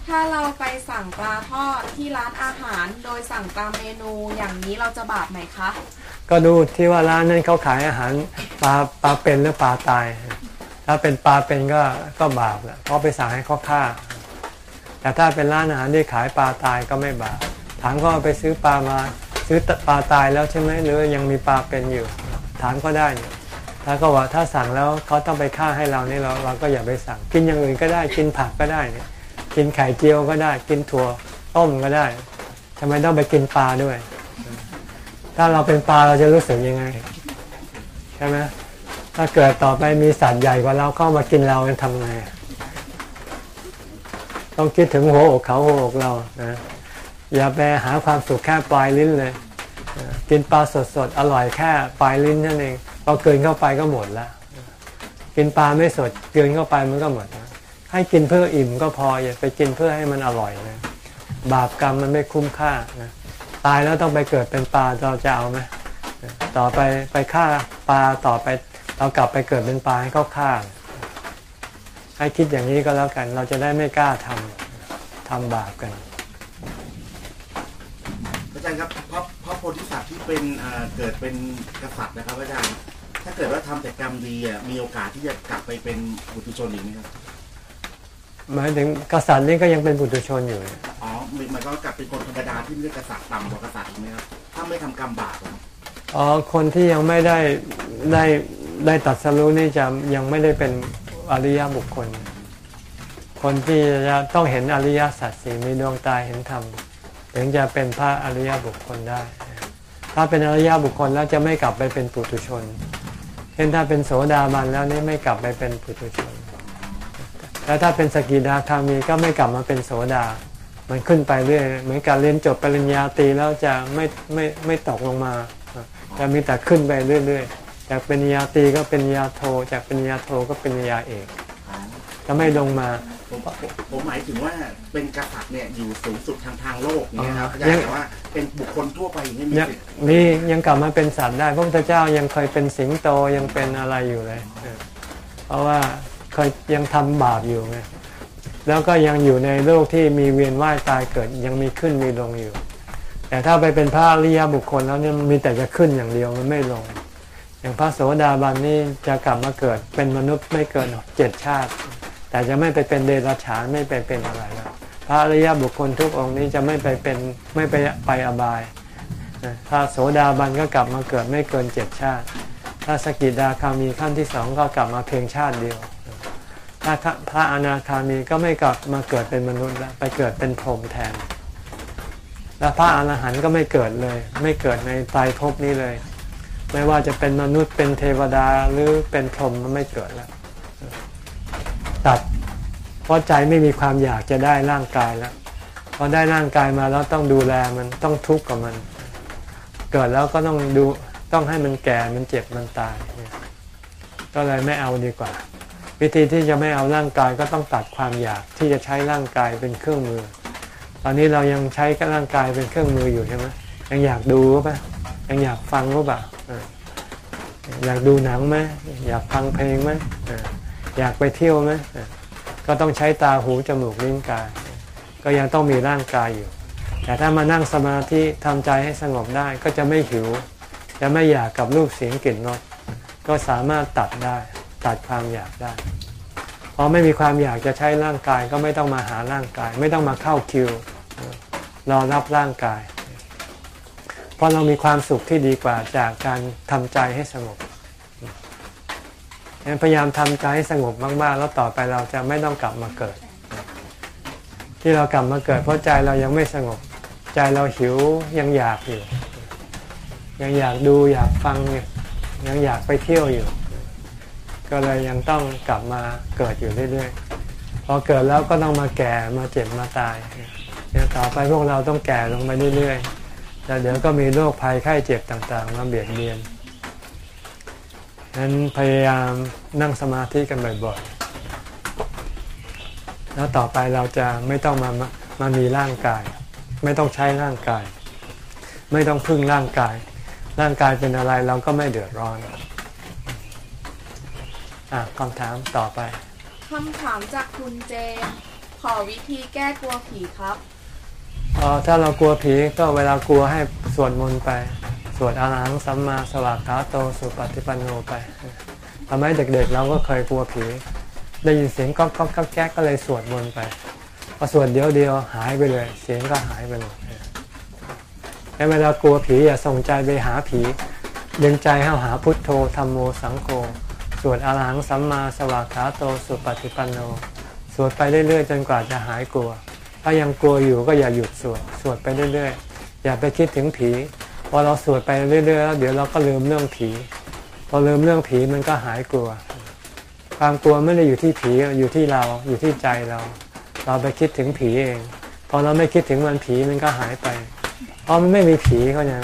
ถ้าเราไปสั่งปลาทอดที่ร้านอาหารโดยสั่งตามเมนูอย่างนี้เราจะบาปไหมคะ ก็ดูที่ว่าร้านนั้นเขาขายอาหารปลาปลาเป็นหรือปลาตาย ถ้าเป็นปลาเป็นก็ก็บาปแหละเพราะไปสั่งให้เขาฆ่า แต่ถ้าเป็นร้านอาหารที่ขายปลาตายก็ไม่บาปถามก็ไปซื้อปลามาซื้อปลาตายแล้วใช่ไหมหรือยังมีปลาเป็นอยู่ ถามก็ได้เนี่ยถ้าก็ว่าถ้าสั่งแล้วเขาต้องไปฆ่าให้เรานี่เราเราก็อย่าไปสั่ง กินอย่างอื่นก็ได้กินผักก็ได้เนี่ยกินไข่เจียวก็ได้ กินถั่วต้มก็ได้ทำไมต้องไปกินปลาด้วย ถ้าเราเป็นปลาเราจะรู้สึกยังไงใช่ไหมถ้าเกิดต่อไปมีสัตว์ใหญ่กว่าเราเข้ามากินเราจะทำไง ต้องคิดถึงหัวอกเขาหัวอกเรานะอย่าไปหาความสุขแค่ปลายลิ้นเลย กินปลาสดๆอร่อยแค่ปลายลิ้นนั่นเองพอเกินเข้าไปก็หมดแล้ว กินปลาไม่สดเกินเข้าไปมันก็หมดแล้วให้กินเพื่ออิ่มก็พออย่าไปกินเพื่อให้มันอร่อยนะบาปกรรมมันไม่คุ้มค่านะตายแล้วต้องไปเกิดเป็นปลาเราจะเอาไหมต่อไปไปฆ่าปลาต่อไปเรากลับไปเกิดเป็นปลาให้เขาฆ่า ให้คิดอย่างนี้ก็แล้วกัน เราจะได้ไม่กล้าทำทำบาปกันอาจารย์ครับพระพระโพธิสัตว์ที่เป็นเอ่อเกิดเป็นกษัตริย์นะครับอาจารย์ ถ้าเกิดว่าทำแต่กรรมดีอะมีโอกาสที่จะกลับไปเป็นบุตุชนอีกไหมครับหมายถึงกษัตริย์นี่ก็ยังเป็นบุตรชนอยู่อ๋อมันมันก็กลับเป็นคนธรรมดาที่ไม่ใช่กษัตริย์ต่ำกว่ากษัตริย์อีกไหมครับถ้าไม่ทำกรรมบาปอะครับอ๋อคนที่ยังไม่ได้ได้ได้ตัดสรู้นี่จะยังไม่ได้เป็น อริยบุคคล คนที่จะต้องเห็นอริยสัจสี่มีดวงตาเห็นธรรมถึงจะเป็นพระอริยบุคคลได้ ถ้าเป็นอริยบุคคลแล้วจะไม่กลับไปเป็นปุถุชน เช่นถ้าเป็นโสดาบันแล้วนี่ไม่กลับไปเป็นปุถุชน แล้วถ้าเป็นสกิดาคามีก็ไม่กลับมาเป็นโสดา มันขึ้นไปเรื่อยเหมือนการเรียนจบปริญญาตรีแล้วจะไม่ไม่ไม่ตกลงมา จะมีแต่ขึ้นไปเรื่อยๆ จากปริญญาตรีก็เป็นปริญญาโท จากปริญญาโทก็เป็นปริญญาเอกอ๋อจะไม่ลงมาผมผมผมหมายถึงว่าเป็นกษัตริย์เนี่ยอยู่สูงสุดทางทางโลกอย่างเนี่ยครับอ๋ออาจารยังย์แต่ว่าเป็นบุคคลทั่วไปอย่างนี้มียังสิทธิ์มียังกลับมาเป็นสัตว์ได้พระพุทธเจ้ายังเคยเป็นสิงโตยังเป็นอะไรอยู่เลยเออเพราะว่าเคยยังทำบาปอยู่ไงแล้วก็ยังอยู่ในโลกที่มีเวียนว่ายตายเกิดยังมีขึ้นมีลงอยู่ แต่ถ้าไปเป็นพระอริยบุคคลแล้วเนี่ยมันมีแต่จะขึ้นอย่างเดียวมันไม่ลง อย่างพระโสดาบันนี่จะกลับมาเกิดเป็นมนุษย์ไม่เกินเจ็ดชาติ แต่จะไม่ไปเป็นเดรัจฉานไม่ไปเป็นอะไรแล้วพระอริยบุคคลทุกองค์นี้จะไม่ไปเป็นไม่ไปไปอบายถ้าโสดาบันก็กลับมาเกิดไม่เกินเจ็ดชาติ ถ้าสกิดาคามีขั้นที่สองก็กลับมาเพียงชาติเดียว ถ้าพระอนาคามีก็ไม่กลับมาเกิดเป็นมนุษย์แล้วไปเกิดเป็นพรหมแทน และพระอรหันต์ก็ไม่เกิดเลย ไม่เกิดในไตรภพนี้เลย ไม่ว่าจะเป็นมนุษย์เป็นเทวดาหรือเป็นพรหมมันไม่เกิดแล้วตัดเพราะใจไม่มีความอยากจะได้ร่างกายแล้วพอได้ร่างกายมาแล้วต้องดูแลมันต้องทุกข์กับมัน เกิดแล้วก็ต้องดูต้องให้มันแก่มันเจ็บมันตายก็เลยไม่เอาดีกว่า วิธีที่จะไม่เอาร่างกายก็ต้องตัดความอยากที่จะใช้ร่างกายเป็นเครื่องมือ ตอนนี้เรายังใช้ร่างกายเป็นเครื่องมืออยู่ใช่ไหมยังอยากดูหรือเปล่ายังอยากฟังรือเปล่า อยากดูหนังไหมอยากฟังเพลงไหมอยากไปเที่ยวไหมก็ต้องใช้ตาหูจมูกลิ้นกาย ก็ยังต้องมีร่างกายอยู่ แต่ถ้ามานั่งสมาธิทำใจให้สงบได้ก็จะไม่หิว จะไม่อยากกับรูปเสียงกลิ่นรสก็สามารถตัดได้ ตัดความอยากได้พอไม่มีความอยากจะใช้ร่างกายก็ไม่ต้องมาหาร่างกาย ไม่ต้องมาเข้าคิว รอรับร่างกาย ราะเรามีความสุขที่ดีกว่าจากการทำใจให้สงบงั้นพยายามทำใจให้สงบมากๆ แล้วต่อไปเราจะไม่ต้องกลับมาเกิด ที่เรากลับมาเกิด เพราะใจเรายังไม่สงบ ใจเราหิวยังอยากอยู่ ยังอยากดูอยากฟังอยู่ยังอยากไปเที่ยวอยู่ ก็เลยยังต้องกลับมาเกิดอยู่เรื่อยๆ พอเกิดแล้วก็ต้องมาแก่มาเจ็บมาตาย เดี๋ยวต่อไปพวกเราต้องแก่ลงไปเรื่อยๆ แล้วเดี๋ยวก็มีโรคภัยไข้เจ็บต่างๆ มาเบียดเบียนนั้นพยายามนั่งสมาธิกันบ่อยๆ แล้วต่อไปเราจะไม่ต้องมามามามีร่างกาย ไม่ต้องใช้ร่างกาย ไม่ต้องพึ่งร่างกาย ร่างกายเป็นอะไรเราก็ไม่เดือดร้อนอะคำถามต่อไปคำถามจากคุณเจนขอวิธีแก้กลัวผีครับ ถ้าเรากลัวผีก็เวลากลัวให้สวดมนต์ไป สวดอาหังสัมมาสวากขาโตสุปฏิปันโนไปทำให้เด็กๆเราก็เคยกลัวผี ได้ยินเสียงก๊อกก๊อกก๊อกแก๊กก็เลยสวดมนต์ไปพอสวดเดียวเดียวหายไปเลย เสียงก็หายไปเลยแล้วเวลากลัวผีอย่าส่งใจไปหาผีดึงใจให้หาพุทโธธรรมโมสังโฆสวดอาหังสัมมาสวากขาโตสุปฏิปันโน สวดไปเรื่อยๆจนกว่าจะหายกลัว ถ้ายังกลัวอยู่ก็อย่าหยุดสวดสวดไปเรื่อยๆ อย่าไปคิดถึงผีพอเราสวดไปเรื่อยๆแล้วเดี๋ยวเราก็ลืมเรื่องผี พอลืมเรื่องผีมันก็หายกลัว ความกลัวไม่ได้อยู่ที่ผีอยู่ที่เราอยู่ที่ใจเรา เราไปคิดถึงผีเอง พอเราไม่คิดถึงมันผีมันก็หายไป เพราะมันไม่มีผีเขาเนี่ย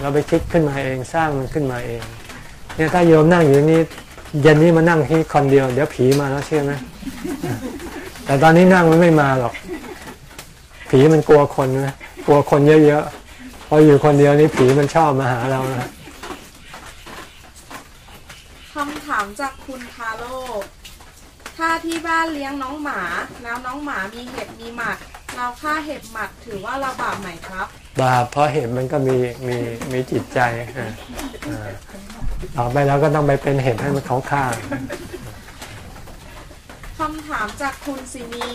เราไปคิดขึ้นมาเองสร้างมันขึ้นมาเองเนี่ยถ้าโยมนั่งอยู่นี่เย็นนี้มานั่งที่คนเดียว เดี๋ยวผีมาแล้วเชื่อไหมแต่ตอนนี้นั่งมันไม่มาหรอก ผีมันกลัวคนนะกลัวคนเยอะๆพออยู่คนเดียวนี่ผีมันชอบมาหาเรานะคำถามจากคุณคาโลถ้าที่บ้านเลี้ยงน้องหมาแล้วน้องหมามีเห็บมีหมัด เราฆ่าเห็บหมัดถือว่าเราบาปไหมครับ บาปเพราะเห็นมันก็มีมีมีจิตใจอ่าอ่าต่อไปเราก็ต้องไปเป็นเห็ดให้มันเขาฆ่าคำถามจากคุณสินี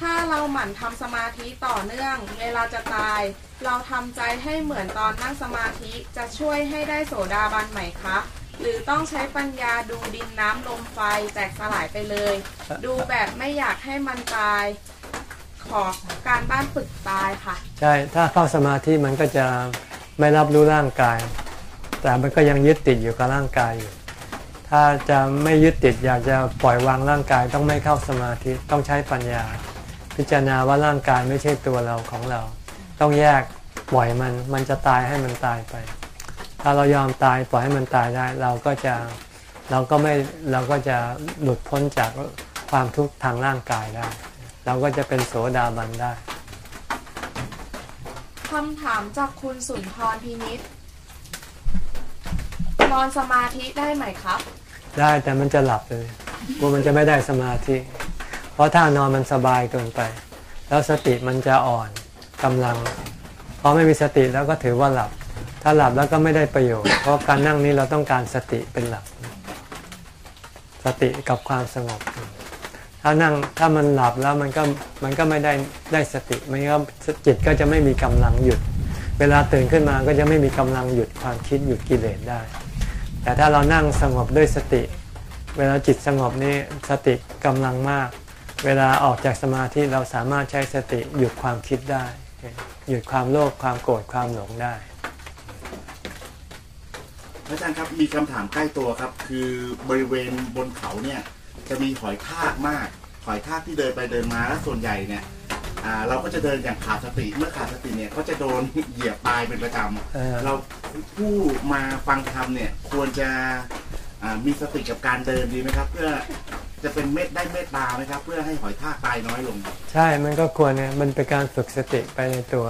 ถ้าเราหมั่นทำสมาธิต่อเนื่อง เวลาจะตาย เราทำใจให้เหมือนตอนนั่งสมาธิจะช่วยให้ได้โสดาบันไหมคะ หรือต้องใช้ปัญญาดูดินน้ำลมไฟแตกสลายไปเลย ดูแบบไม่อยากให้มันตาย ขอการบ้านฝึกตายค่ะ ใช่ ถ้าเข้าสมาธิมันก็จะไม่รับรู้ร่างกาย แต่มันก็ยังยึดติดอยู่กับร่างกายอยู่ถ้าจะไม่ยึดติดอยากจะปล่อยวางร่างกายต้องไม่เข้าสมาธิต้องใช้ปัญญา พิจารณาว่าร่างกายไม่ใช่ตัวเราของเรา ต้องแยกปล่อยมันมันจะตายให้มันตายไป ถ้าเรายอมตายปล่อยให้มันตายได้ เราก็จะเราก็ไม่เราก็จะหลุดพ้นจากความทุกข์ทางร่างกายได้ เราก็จะเป็นโสดาบันได้คำถามจากคุณสุนทรพินิษนอนสมาธิได้ไหมครับ ได้แต่มันจะหลับเลยกลัวมันจะไม่ได้สมาธิ เพราะถ้านอนมันสบายเกินไป แล้วสติมันจะอ่อนกำลังพอไม่มีสติแล้วก็ถือว่าหลับ ถ้าหลับแล้วก็ไม่ได้ประโยชน์ เพราะการนั่งนี้เราต้องการสติเป็นหลัก สติกับความสงบ ถ้านั่งถ้ามันหลับแล้วมันก็มันก็ไม่ได้ได้สติมันก็จิตก็จะไม่มีกำลังหยุด เวลาตื่นขึ้นมาก็จะไม่มีกำลังหยุดความคิดหยุดกิเลสได้ แต่ถ้าเรานั่งสงบด้วยสติ เวลาจิตสงบนี่สติกำลังมาก เวลาออกจากสมาธิเราสามารถใช้สติหยุดความคิดได้ หยุดความโลภความโกรธความหลงได้พระอาจารย์ครับมีคำถามใกล้ตัวครับ คือบริเวณบนเขาเนี่ยจะมีหอยทากมาก หอยทากที่เดินไปเดินมาแล้วส่วนใหญ่เนี่ยอ่าเราก็จะเดินอย่างขาดสติเมื่อขาดสติเนี่ยก็จะโดนเหยียบตายเป็นประจเออำเราผู้มาฟังธรรมเนี่ยควรจะอ่ามีสติกับการเดินดีไหมครับ เพื่อ จะเป็นเม็ดได้เมตตาไหมครับ เพื่อให้หอยทากตายน้อยลง ใช่มันก็ควรเนี่ยมันเป็นการฝึกสติไปในตัว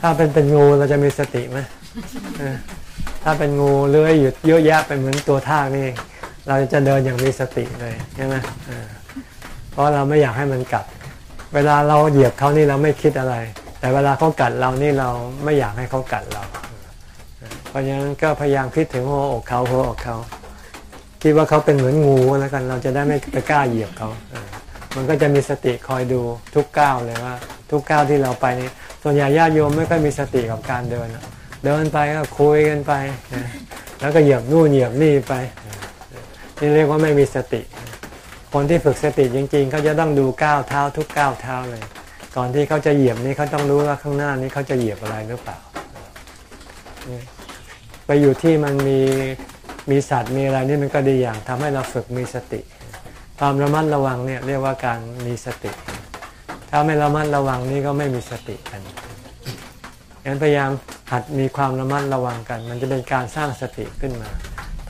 ถ้าเป็นเป็นงูเราจะมีสติไหมถ้าเป็นงูเลื้อยหยุดเยอะแยะไปเหมือนตัวทากนี่ เราจะเดินอย่างมีสติเลยใช่ไหมเพราะเราไม่อยากให้มันกัด เวลาเราเหยียบเขานี่เราไม่คิดอะไร แต่เวลาเขากัดเรานี่เราไม่อยากให้เขากัดเราเออเพราะฉะนั้นก็พยายามคิดถึงหัวอกเขาหัวอกเขา คิดว่าเขาเป็นเหมือนงูแล้วกัน เราจะได้ไม่ไปกล้าเหยียบเขามันก็จะมีสติคอยดูทุกก้าวเลยว่า ทุกก้าวที่เราไปนี่ส่วนใหญ่ญาติโยมไม่ค่อยมีสติกับการเดินเดินไปก็คุยกันไป แล้วก็เหยียบนู่นเหยียบนี่ไปนี่เรียกว่าไม่มีสติ คนที่ฝึกสติจริงๆเขาจะต้องดูก้าวเท้าทุกก้าวเท้าเลย ก่อนที่เขาจะเหยียบนี่เขาต้องรู้ว่าข้างหน้านี้เขาจะเหยียบอะไรหรือเปล่า ไปอยู่ที่มันมี มีสัตว์มีอะไรนี่มันก็ดีอย่างทำให้เราฝึกมีสติ ความระมัดระวังเนี่ยเรียกว่าการมีสติ ถ้าไม่ระมัดระวังนี่ก็ไม่มีสติกันงั้นพยายามหัดมีความระมัดระวังกัน มันจะเป็นการสร้างสติขึ้นมา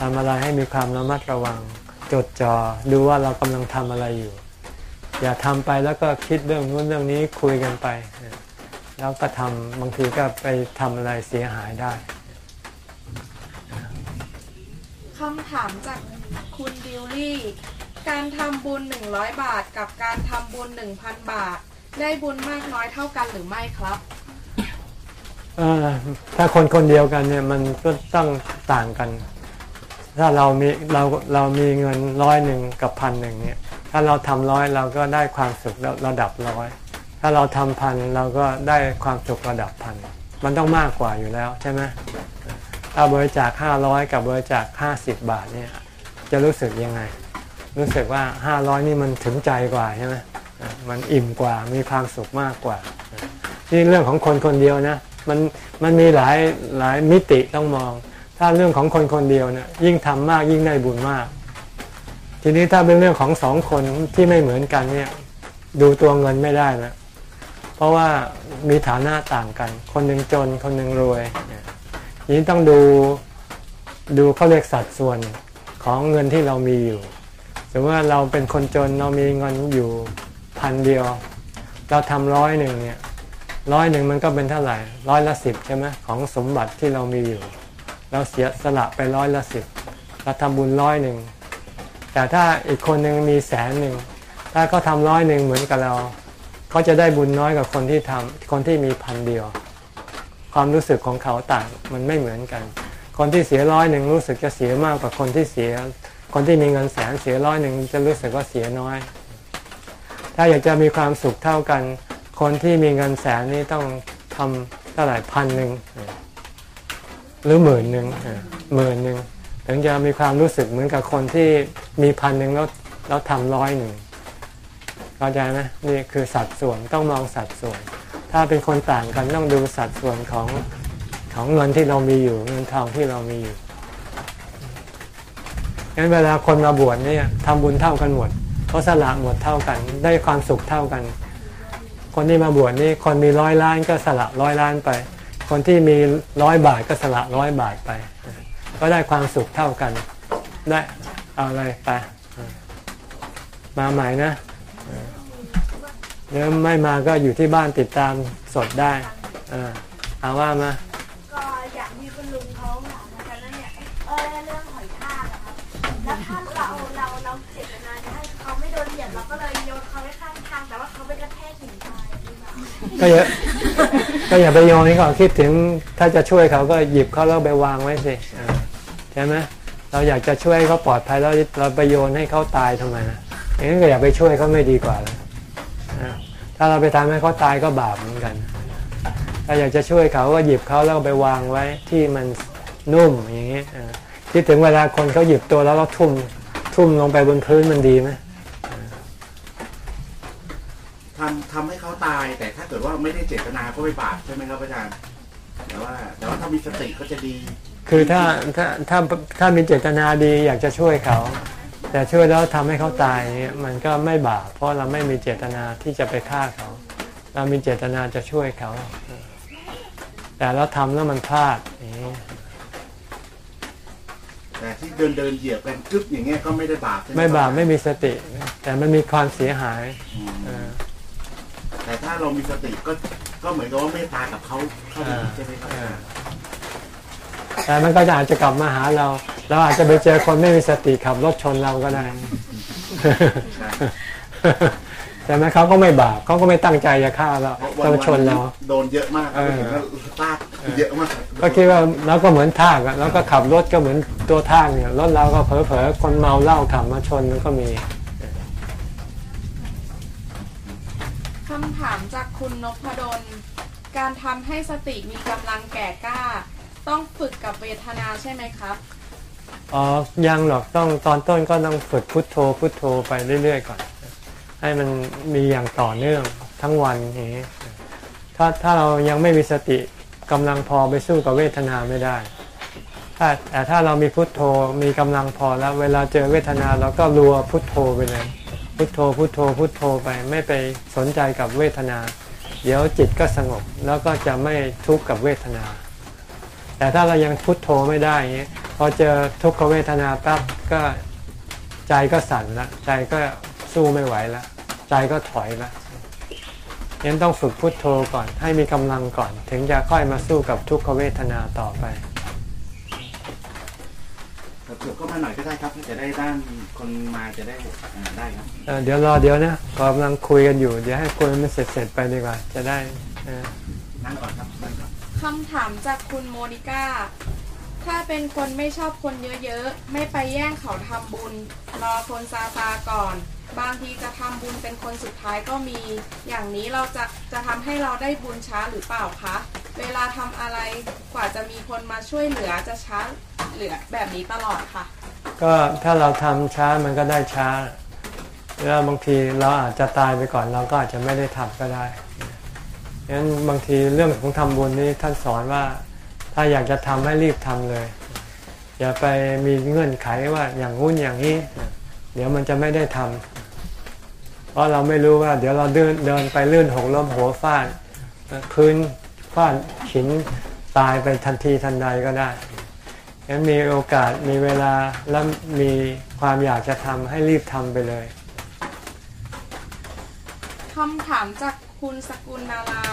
ทำอะไรให้มีความระมัดระวัง จดจ่อดูว่าเรากำลังทำอะไรอยู่ อย่าทำไปแล้วก็คิดเรื่องนู้นเรื่องนี้คุยกันไป แล้วก็ทำบางทีก็ไปทำอะไรเสียหายได้ คำถามจากคุณดิวลี่ การทำบุญ 100 บาทกับการทำบุญ 1,000 บาท ได้บุญมากน้อยเท่ากันหรือไม่ครับถ้าคนคนเดียวกันเนี่ยมันก็ต้องต่างกัน ถ้าเรามีเราเรามีเงินร้อยหนึ่งกับพันหนึ่งเนี่ย ถ้าเราทำร้อยเราก็ได้ความสุขระระดับร้อย ถ้าเราทำพันเราก็ได้ความสุขระดับพัน มันต้องมากกว่าอยู่แล้วใช่ไหม ถ้าบริจาคห้าร้อยกับบริจาคห้าสิบบาทเนี่ยจะรู้สึกยังไง รู้สึกว่าห้าร้อยนี่มันถึงใจกว่าใช่ไหมมันอิ่มกว่ามีความสุขมากกว่า นี่เรื่องของคนคนเดียวนะมันมันมีหลายหลายมิติต้องมอง ถ้าเรื่องของคนคนเดียวเนี่ยยิ่งทำมากยิ่งได้บุญมาก ทีนี้ถ้าเป็นเรื่องของสองคนที่ไม่เหมือนกันเนี่ยดูตัวเงินไม่ได้นะเพราะว่ามีฐานะต่างกัน คนหนึ่งจนคนหนึ่งรวย นี่ต้องดูดูเขาเรียกสัดส่วนของเงินที่เรามีอยู่สมมติว่าเราเป็นคนจนเรามีเงินอยู่พันเดียว เราทำร้อยหนึ่งเนี่ยร้อยหนึ่งมันก็เป็นเท่าไหร่ร้อยละสิบใช่ไหมของสมบัติที่เรามีอยู่ เราเสียสละไปร้อยละสิบเราทำบุญร้อยหนึ่งแต่ถ้าอีกคนหนึ่งมีแสนหนึ่งถ้าเขาทำร้อยหนึ่งเหมือนกับเราเขาจะได้บุญน้อยกว่าคนที่ทำคนที่มีพันเดียว ความรู้สึกของเขาต่างมันไม่เหมือนกัน คนที่เสียร้อยหนึ่งรู้สึกจะเสียมากกว่าคนที่เสีย คนที่มีเงินแสนเสียร้อยหนึ่งจะรู้สึกว่าเสียน้อย ถ้าอยากจะมีความสุขเท่ากัน คนที่มีเงินแสนนี่ต้องทำเท่าไหร่พันหนึ่งหรือหมื่นหนึ่งหมื่นหนึ่งถึงจะมีความรู้สึกเหมือนกับคนที่มีพันหนึ่งแล้วแล้วทำร้อยหนึ่งเข้าใจไหมนี่คือสัดส่วนต้องมองสัดส่วน ถ้าเป็นคนต่างกันต้องดูสัดส่วนของของเงินที่เรามีอยู่เงินทองที่เรามีอยู่งั้นเวลาคนมาบวชเนี่ยทำบุญเท่ากันหมดเขาสละหมดเท่ากัน ได้ความสุขเท่ากัน คนที่มาบวชนี่คนมีร้อยล้านก็สละร้อยล้านไป คนที่มีร้อยบาทก็สละร้อยบาทไป ก็ได้ความสุขเท่ากัน ได้เอาอะไรไปมาใหม่นะ เดี๋ยวไม่มาก็อยู่ที่บ้านติดตามสดได้เออเอาว่ามาก็อยากมีคุณลุงเขาถามนะคะแล้วเนี่ยเออเรื่องหอยทากอะครับแล้วถ้าเราเราเราเจตนาจะให้เขาไม่โดนเหยียบเราก็เลยโยนเขาไว้ข้างทางแต่ว่าเขาไปกระแทกหินตายหรือเปล่าก็อย่าก็อย่าไปโยนให้เขาคิดถึงถ้าจะช่วยเขาก็หยิบเขาแล้วไปวางไว้สิเออใช่ไหมเราอยากจะช่วยให้เขาปลอดภัยแล้วเราไปโยนให้เขาตายทำไมนะอย่างนั้นก็อย่าไปช่วยเขาไม่ดีกว่าเลยนะ ถ้าเราไปทำให้เขาตายก็บาปเหมือนกัน ถ้าอยากจะช่วยเขาก็หยิบเขาแล้วก็ไปวางไว้ที่มันนุ่มอย่างนี้เออคิดถึงเวลาคนเขาหยิบตัวแล้วเราทุ่มทุ่มลงไปบนพื้นมันดีไหมทำทำให้เขาตายแต่ถ้าเกิดว่าไม่ได้เจตนาก็ไม่บาปใช่ไหมครับอาจารย์แต่ว่าแต่ว่าถ้ามีสติก็จะดี คือถ้าถ้าถ้าถ้ามีเจตนาดีอยากจะช่วยเขา แต่ช่วยแล้วทำให้เขาตายเนี่ยมันก็ไม่บาปเพราะเราไม่มีเจตนาที่จะไปฆ่าเขา เรามีเจตนาจะช่วยเขา แต่เราทำแล้วมันพลาดอย่างนี้แต่ที่เดินเดินเหยียบกันกึ๊บอย่างเงี้ยก็ไม่ได้บาปใช่ไหมไม่บาปไม่มีสติ แต่มันมีความเสียหายอืมเออแต่ถ้าเรามีสติก็ก็เหมือนกับว่าเมตตากับเขาเข้าไปอีกใช่ไหมครับอ่า แต่มันก็จะอาจจะกลับมาหาเรา เราอาจจะไปเจอคนไม่มีสติขับรถชนเราก็ได้แต่ไหมเขาก็ไม่บาปเขาก็ไม่ตั้งใจจะฆ่าเราเพราะวันจะมาชนเราโดนเยอะมากเออเห็นว่าลากเยอะมากก็คิดว่าเราก็เหมือนทากอะแล้วก็ขับรถก็เหมือนตัวทากเนี่ยรถเราก็เผลอๆคนเมาเหล้าขับมาชนมันก็มีคำถามจากคุณนพดล การทำให้สติมีกำลังแก่กล้า ต้องฝึกกับเวทนาใช่ไหมครับ อ๋อ ยังหรอกต้องตอนต้นก็ต้องฝึกพุทโธ พุทโธไปเรื่อย ๆ ก่อน ให้มันมีอย่างต่อเนื่องทั้งวันอย่างนี้ถ้าถ้าเรายังไม่มีสติกำลังพอไปสู้กับเวทนาไม่ได้ถ้าแต่ถ้าเรามีพุทโธมีกำลังพอแล้ว เวลาเจอเวทนาเราก็รัวพุทโธไปเลย พุทโธพุทโธพุทโธไปไม่ไปสนใจกับเวทนา เดี๋ยวจิตก็สงบแล้วก็จะไม่ทุกข์กับเวทนา แต่ถ้าเรายังพุทโธไม่ได้อย่างนี้พอเจอทุกขเวทนาปั๊บก็ใจก็สั่นละใจก็สู้ไม่ไหวละใจก็ถอยละยังต้องฝึกพุทโธก่อน ให้มีกำลังก่อน ถึงจะค่อยมาสู้กับทุกขเวทนาต่อไปเกือบก็มาหน่อยก็ได้ครับจะได้ด้านคนมาจะได้อ่าได้ครับเอ่อเดี๋ยวรอเดี๋ยวนะกำลังคุยกันอยู่ เดี๋ยวให้คุยมันเสร็จๆไปดีกว่า จะได้เอ่อนั่งก่อนครับนั่งก่อน คำถามจากคุณโมนิก้า ถ้าเป็นคนไม่ชอบคนเยอะๆ ไม่ไปแย่งเขาทำบุญ รอคนซาซาก่อน บางทีจะทำบุญเป็นคนสุดท้ายก็มี อย่างนี้เราจะจะทำให้เราได้บุญช้าหรือเปล่าคะ เวลาทำอะไรกว่าจะมีคนมาช่วยเหลือจะช้าเหลือแบบนี้ตลอดค่ะ ก็ถ้าเราทำช้ามันก็ได้ช้า แล้วบางทีเราอาจจะตายไปก่อนเราก็อาจจะไม่ได้ทำก็ได้ งั้นบางทีเรื่องของทำบุญนี้ท่านสอนว่าถ้าอยากจะทำให้รีบทำเลย อย่าไปมีเงื่อนไขว่าอย่างงู้นอย่างนี้ เดี๋ยวมันจะไม่ได้ทำเพราะเราไม่รู้ว่า เดี๋ยวเราเดินเดินไปลื่นหกล้มหัวฟาดพื้นฟาดหินตายไปทันทีทันใดก็ได้งั้นมีโอกาสมีเวลาและมีความอยากจะทำให้รีบทำไปเลยคำถามจาก คุณสกุลนารา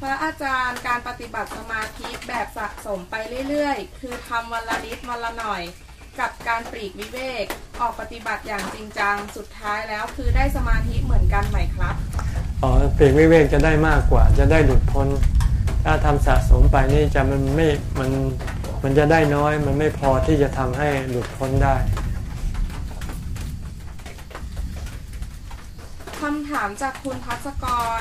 พระอาจารย์การปฏิบัติสมาธิแบบสะสมไปเรื่อยๆ คือทำวันละนิดวันละหน่อย กับการปลีกวิเวก ออกปฏิบัติอย่างจริงจัง สุดท้ายแล้วคือได้สมาธิเหมือนกันไหมครับอ๋อปลีกวิเวกจะได้มากกว่าจะได้หลุดพ้น ถ้าทำสะสมไปนี่จะมันไม่มันมันจะได้น้อยมันไม่พอที่จะทำให้หลุดพ้นได้ คำถามจากคุณพัศกร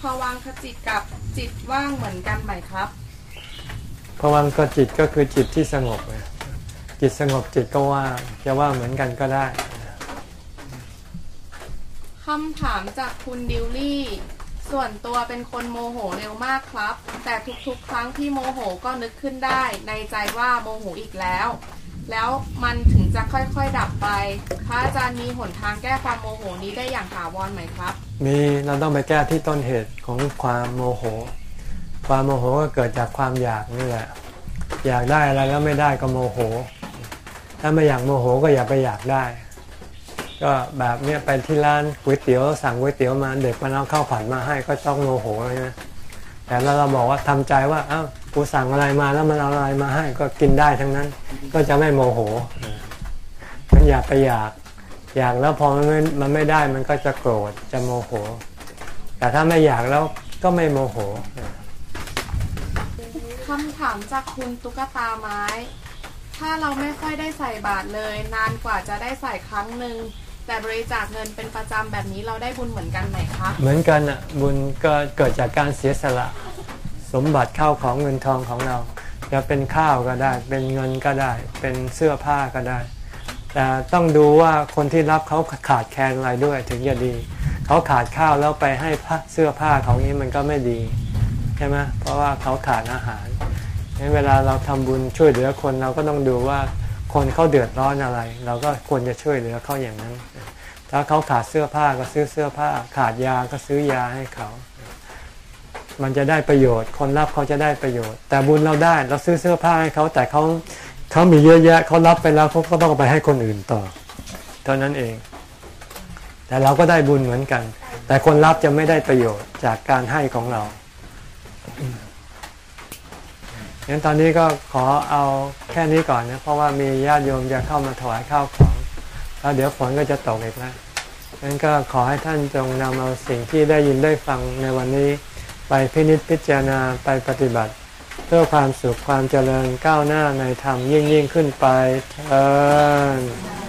ภวังคจิตกับจิตว่างเหมือนกันไหมครับเพราะวังก็จิตก็คือจิตที่สงบไงจิตสงบจิตก็ว่างจะว่างเหมือนกันก็ได้คำถามจากคุณดิวลี่ ส่วนตัวเป็นคนโมโหเร็วมากครับ แต่ทุกๆ ครั้งที่โมโหก็นึกขึ้นได้ ในใจว่าโมโหอีกแล้ว แล้วมันถึงจะค่อยๆดับไป พระอาจารย์มีหนทางแก้ความโมโหนี้ได้อย่างถาวรไหมคครับ มีเราต้องไปแก้ที่ต้นเหตุของความโมโห ความโมโหก็เกิดจากความอยากนี่แหละ อยากได้อะไรแล้วไม่ได้ก็โมโห ถ้าไม่อยากโมโหก็อย่าไปอยากได้ ก็แบบเนี้ยไปที่ร้านก๋วยเตี๋ยวสั่งก๋วยเตี๋ยวมาเด็กมันเอาข้าวผัดมาให้ก็ต้องโมโหใช่ไหมแต่เราเราบอกว่าทำใจว่าอ้าว กูสั่งอะไรมาแล้วมันเอาอะไรมาให้ก็กินได้ทั้งนั้น ก็จะไม่โมโหมันอยากไปอยากอยากแล้วพอมันไม่มันไม่ได้มันก็จะโกรธจะโมโห แต่ถ้าไม่อยากแล้วก็ไม่โมโหคำถามจากคุณตุ๊กตาไม้ ถ้าเราไม่ค่อยได้ใส่บาทเลย นานกว่าจะได้ใส่ครั้งหนึ่งแต่บริจาคเงินเป็นประจำแบบนี้เราได้บุญเหมือนกันไหมคะ เหมือนกันอะบุญก็เกิดจากการเสียสละ สมบัติข้าวของเงินทองของเรา จะเป็นข้าวก็ได้ เป็นเงินก็ได้ เป็นเสื้อผ้าก็ได้ แต่ต้องดูว่าคนที่รับเขาขาดแคลนอะไรด้วยถึงจะดี เขาขาดข้าวแล้วไปให้เสื้อผ้าเขานี้มันก็ไม่ดีใช่ไหมเพราะว่าเขาขาดอาหารงั้นเวลาเราทำบุญช่วยเหลือคนเราก็ต้องดูว่าคนเขาเดือดร้อนอะไร เราก็ควรจะช่วยเหลือเขาอย่างนั้น ถ้าเขาขาดเสื้อผ้าก็ซื้อเสื้อผ้า ขาดยาก็ซื้อยาให้เขา มันจะได้ประโยชน์ คนรับเขาจะได้ประโยชน์ แต่บุญเราได้เราซื้อเสื้อผ้าให้เขาแต่เขาเขามีเยอะแยะเขารับไปแล้วเขาก็ต้องไปให้คนอื่นต่อ เท่านั้นเอง แต่เราก็ได้บุญเหมือนกัน แต่คนรับจะไม่ได้ประโยชน์จากการให้ของเรางั้นตอนนี้ก็ขอเอาแค่นี้ก่อนนะเพราะว่ามีญาติโยมจะเข้ามาถวายข้าวของแล้วเดี๋ยวฝนก็จะตกอีกแล้วงั้นก็ขอให้ท่านจงนำเอาสิ่งที่ได้ยินได้ฟังในวันนี้ ไปพินิจพิจารณาไปปฏิบัติ เพื่อความสุขความเจริญก้าวหน้าในธรรมยิ่งยิ่งขึ้นไปเถิด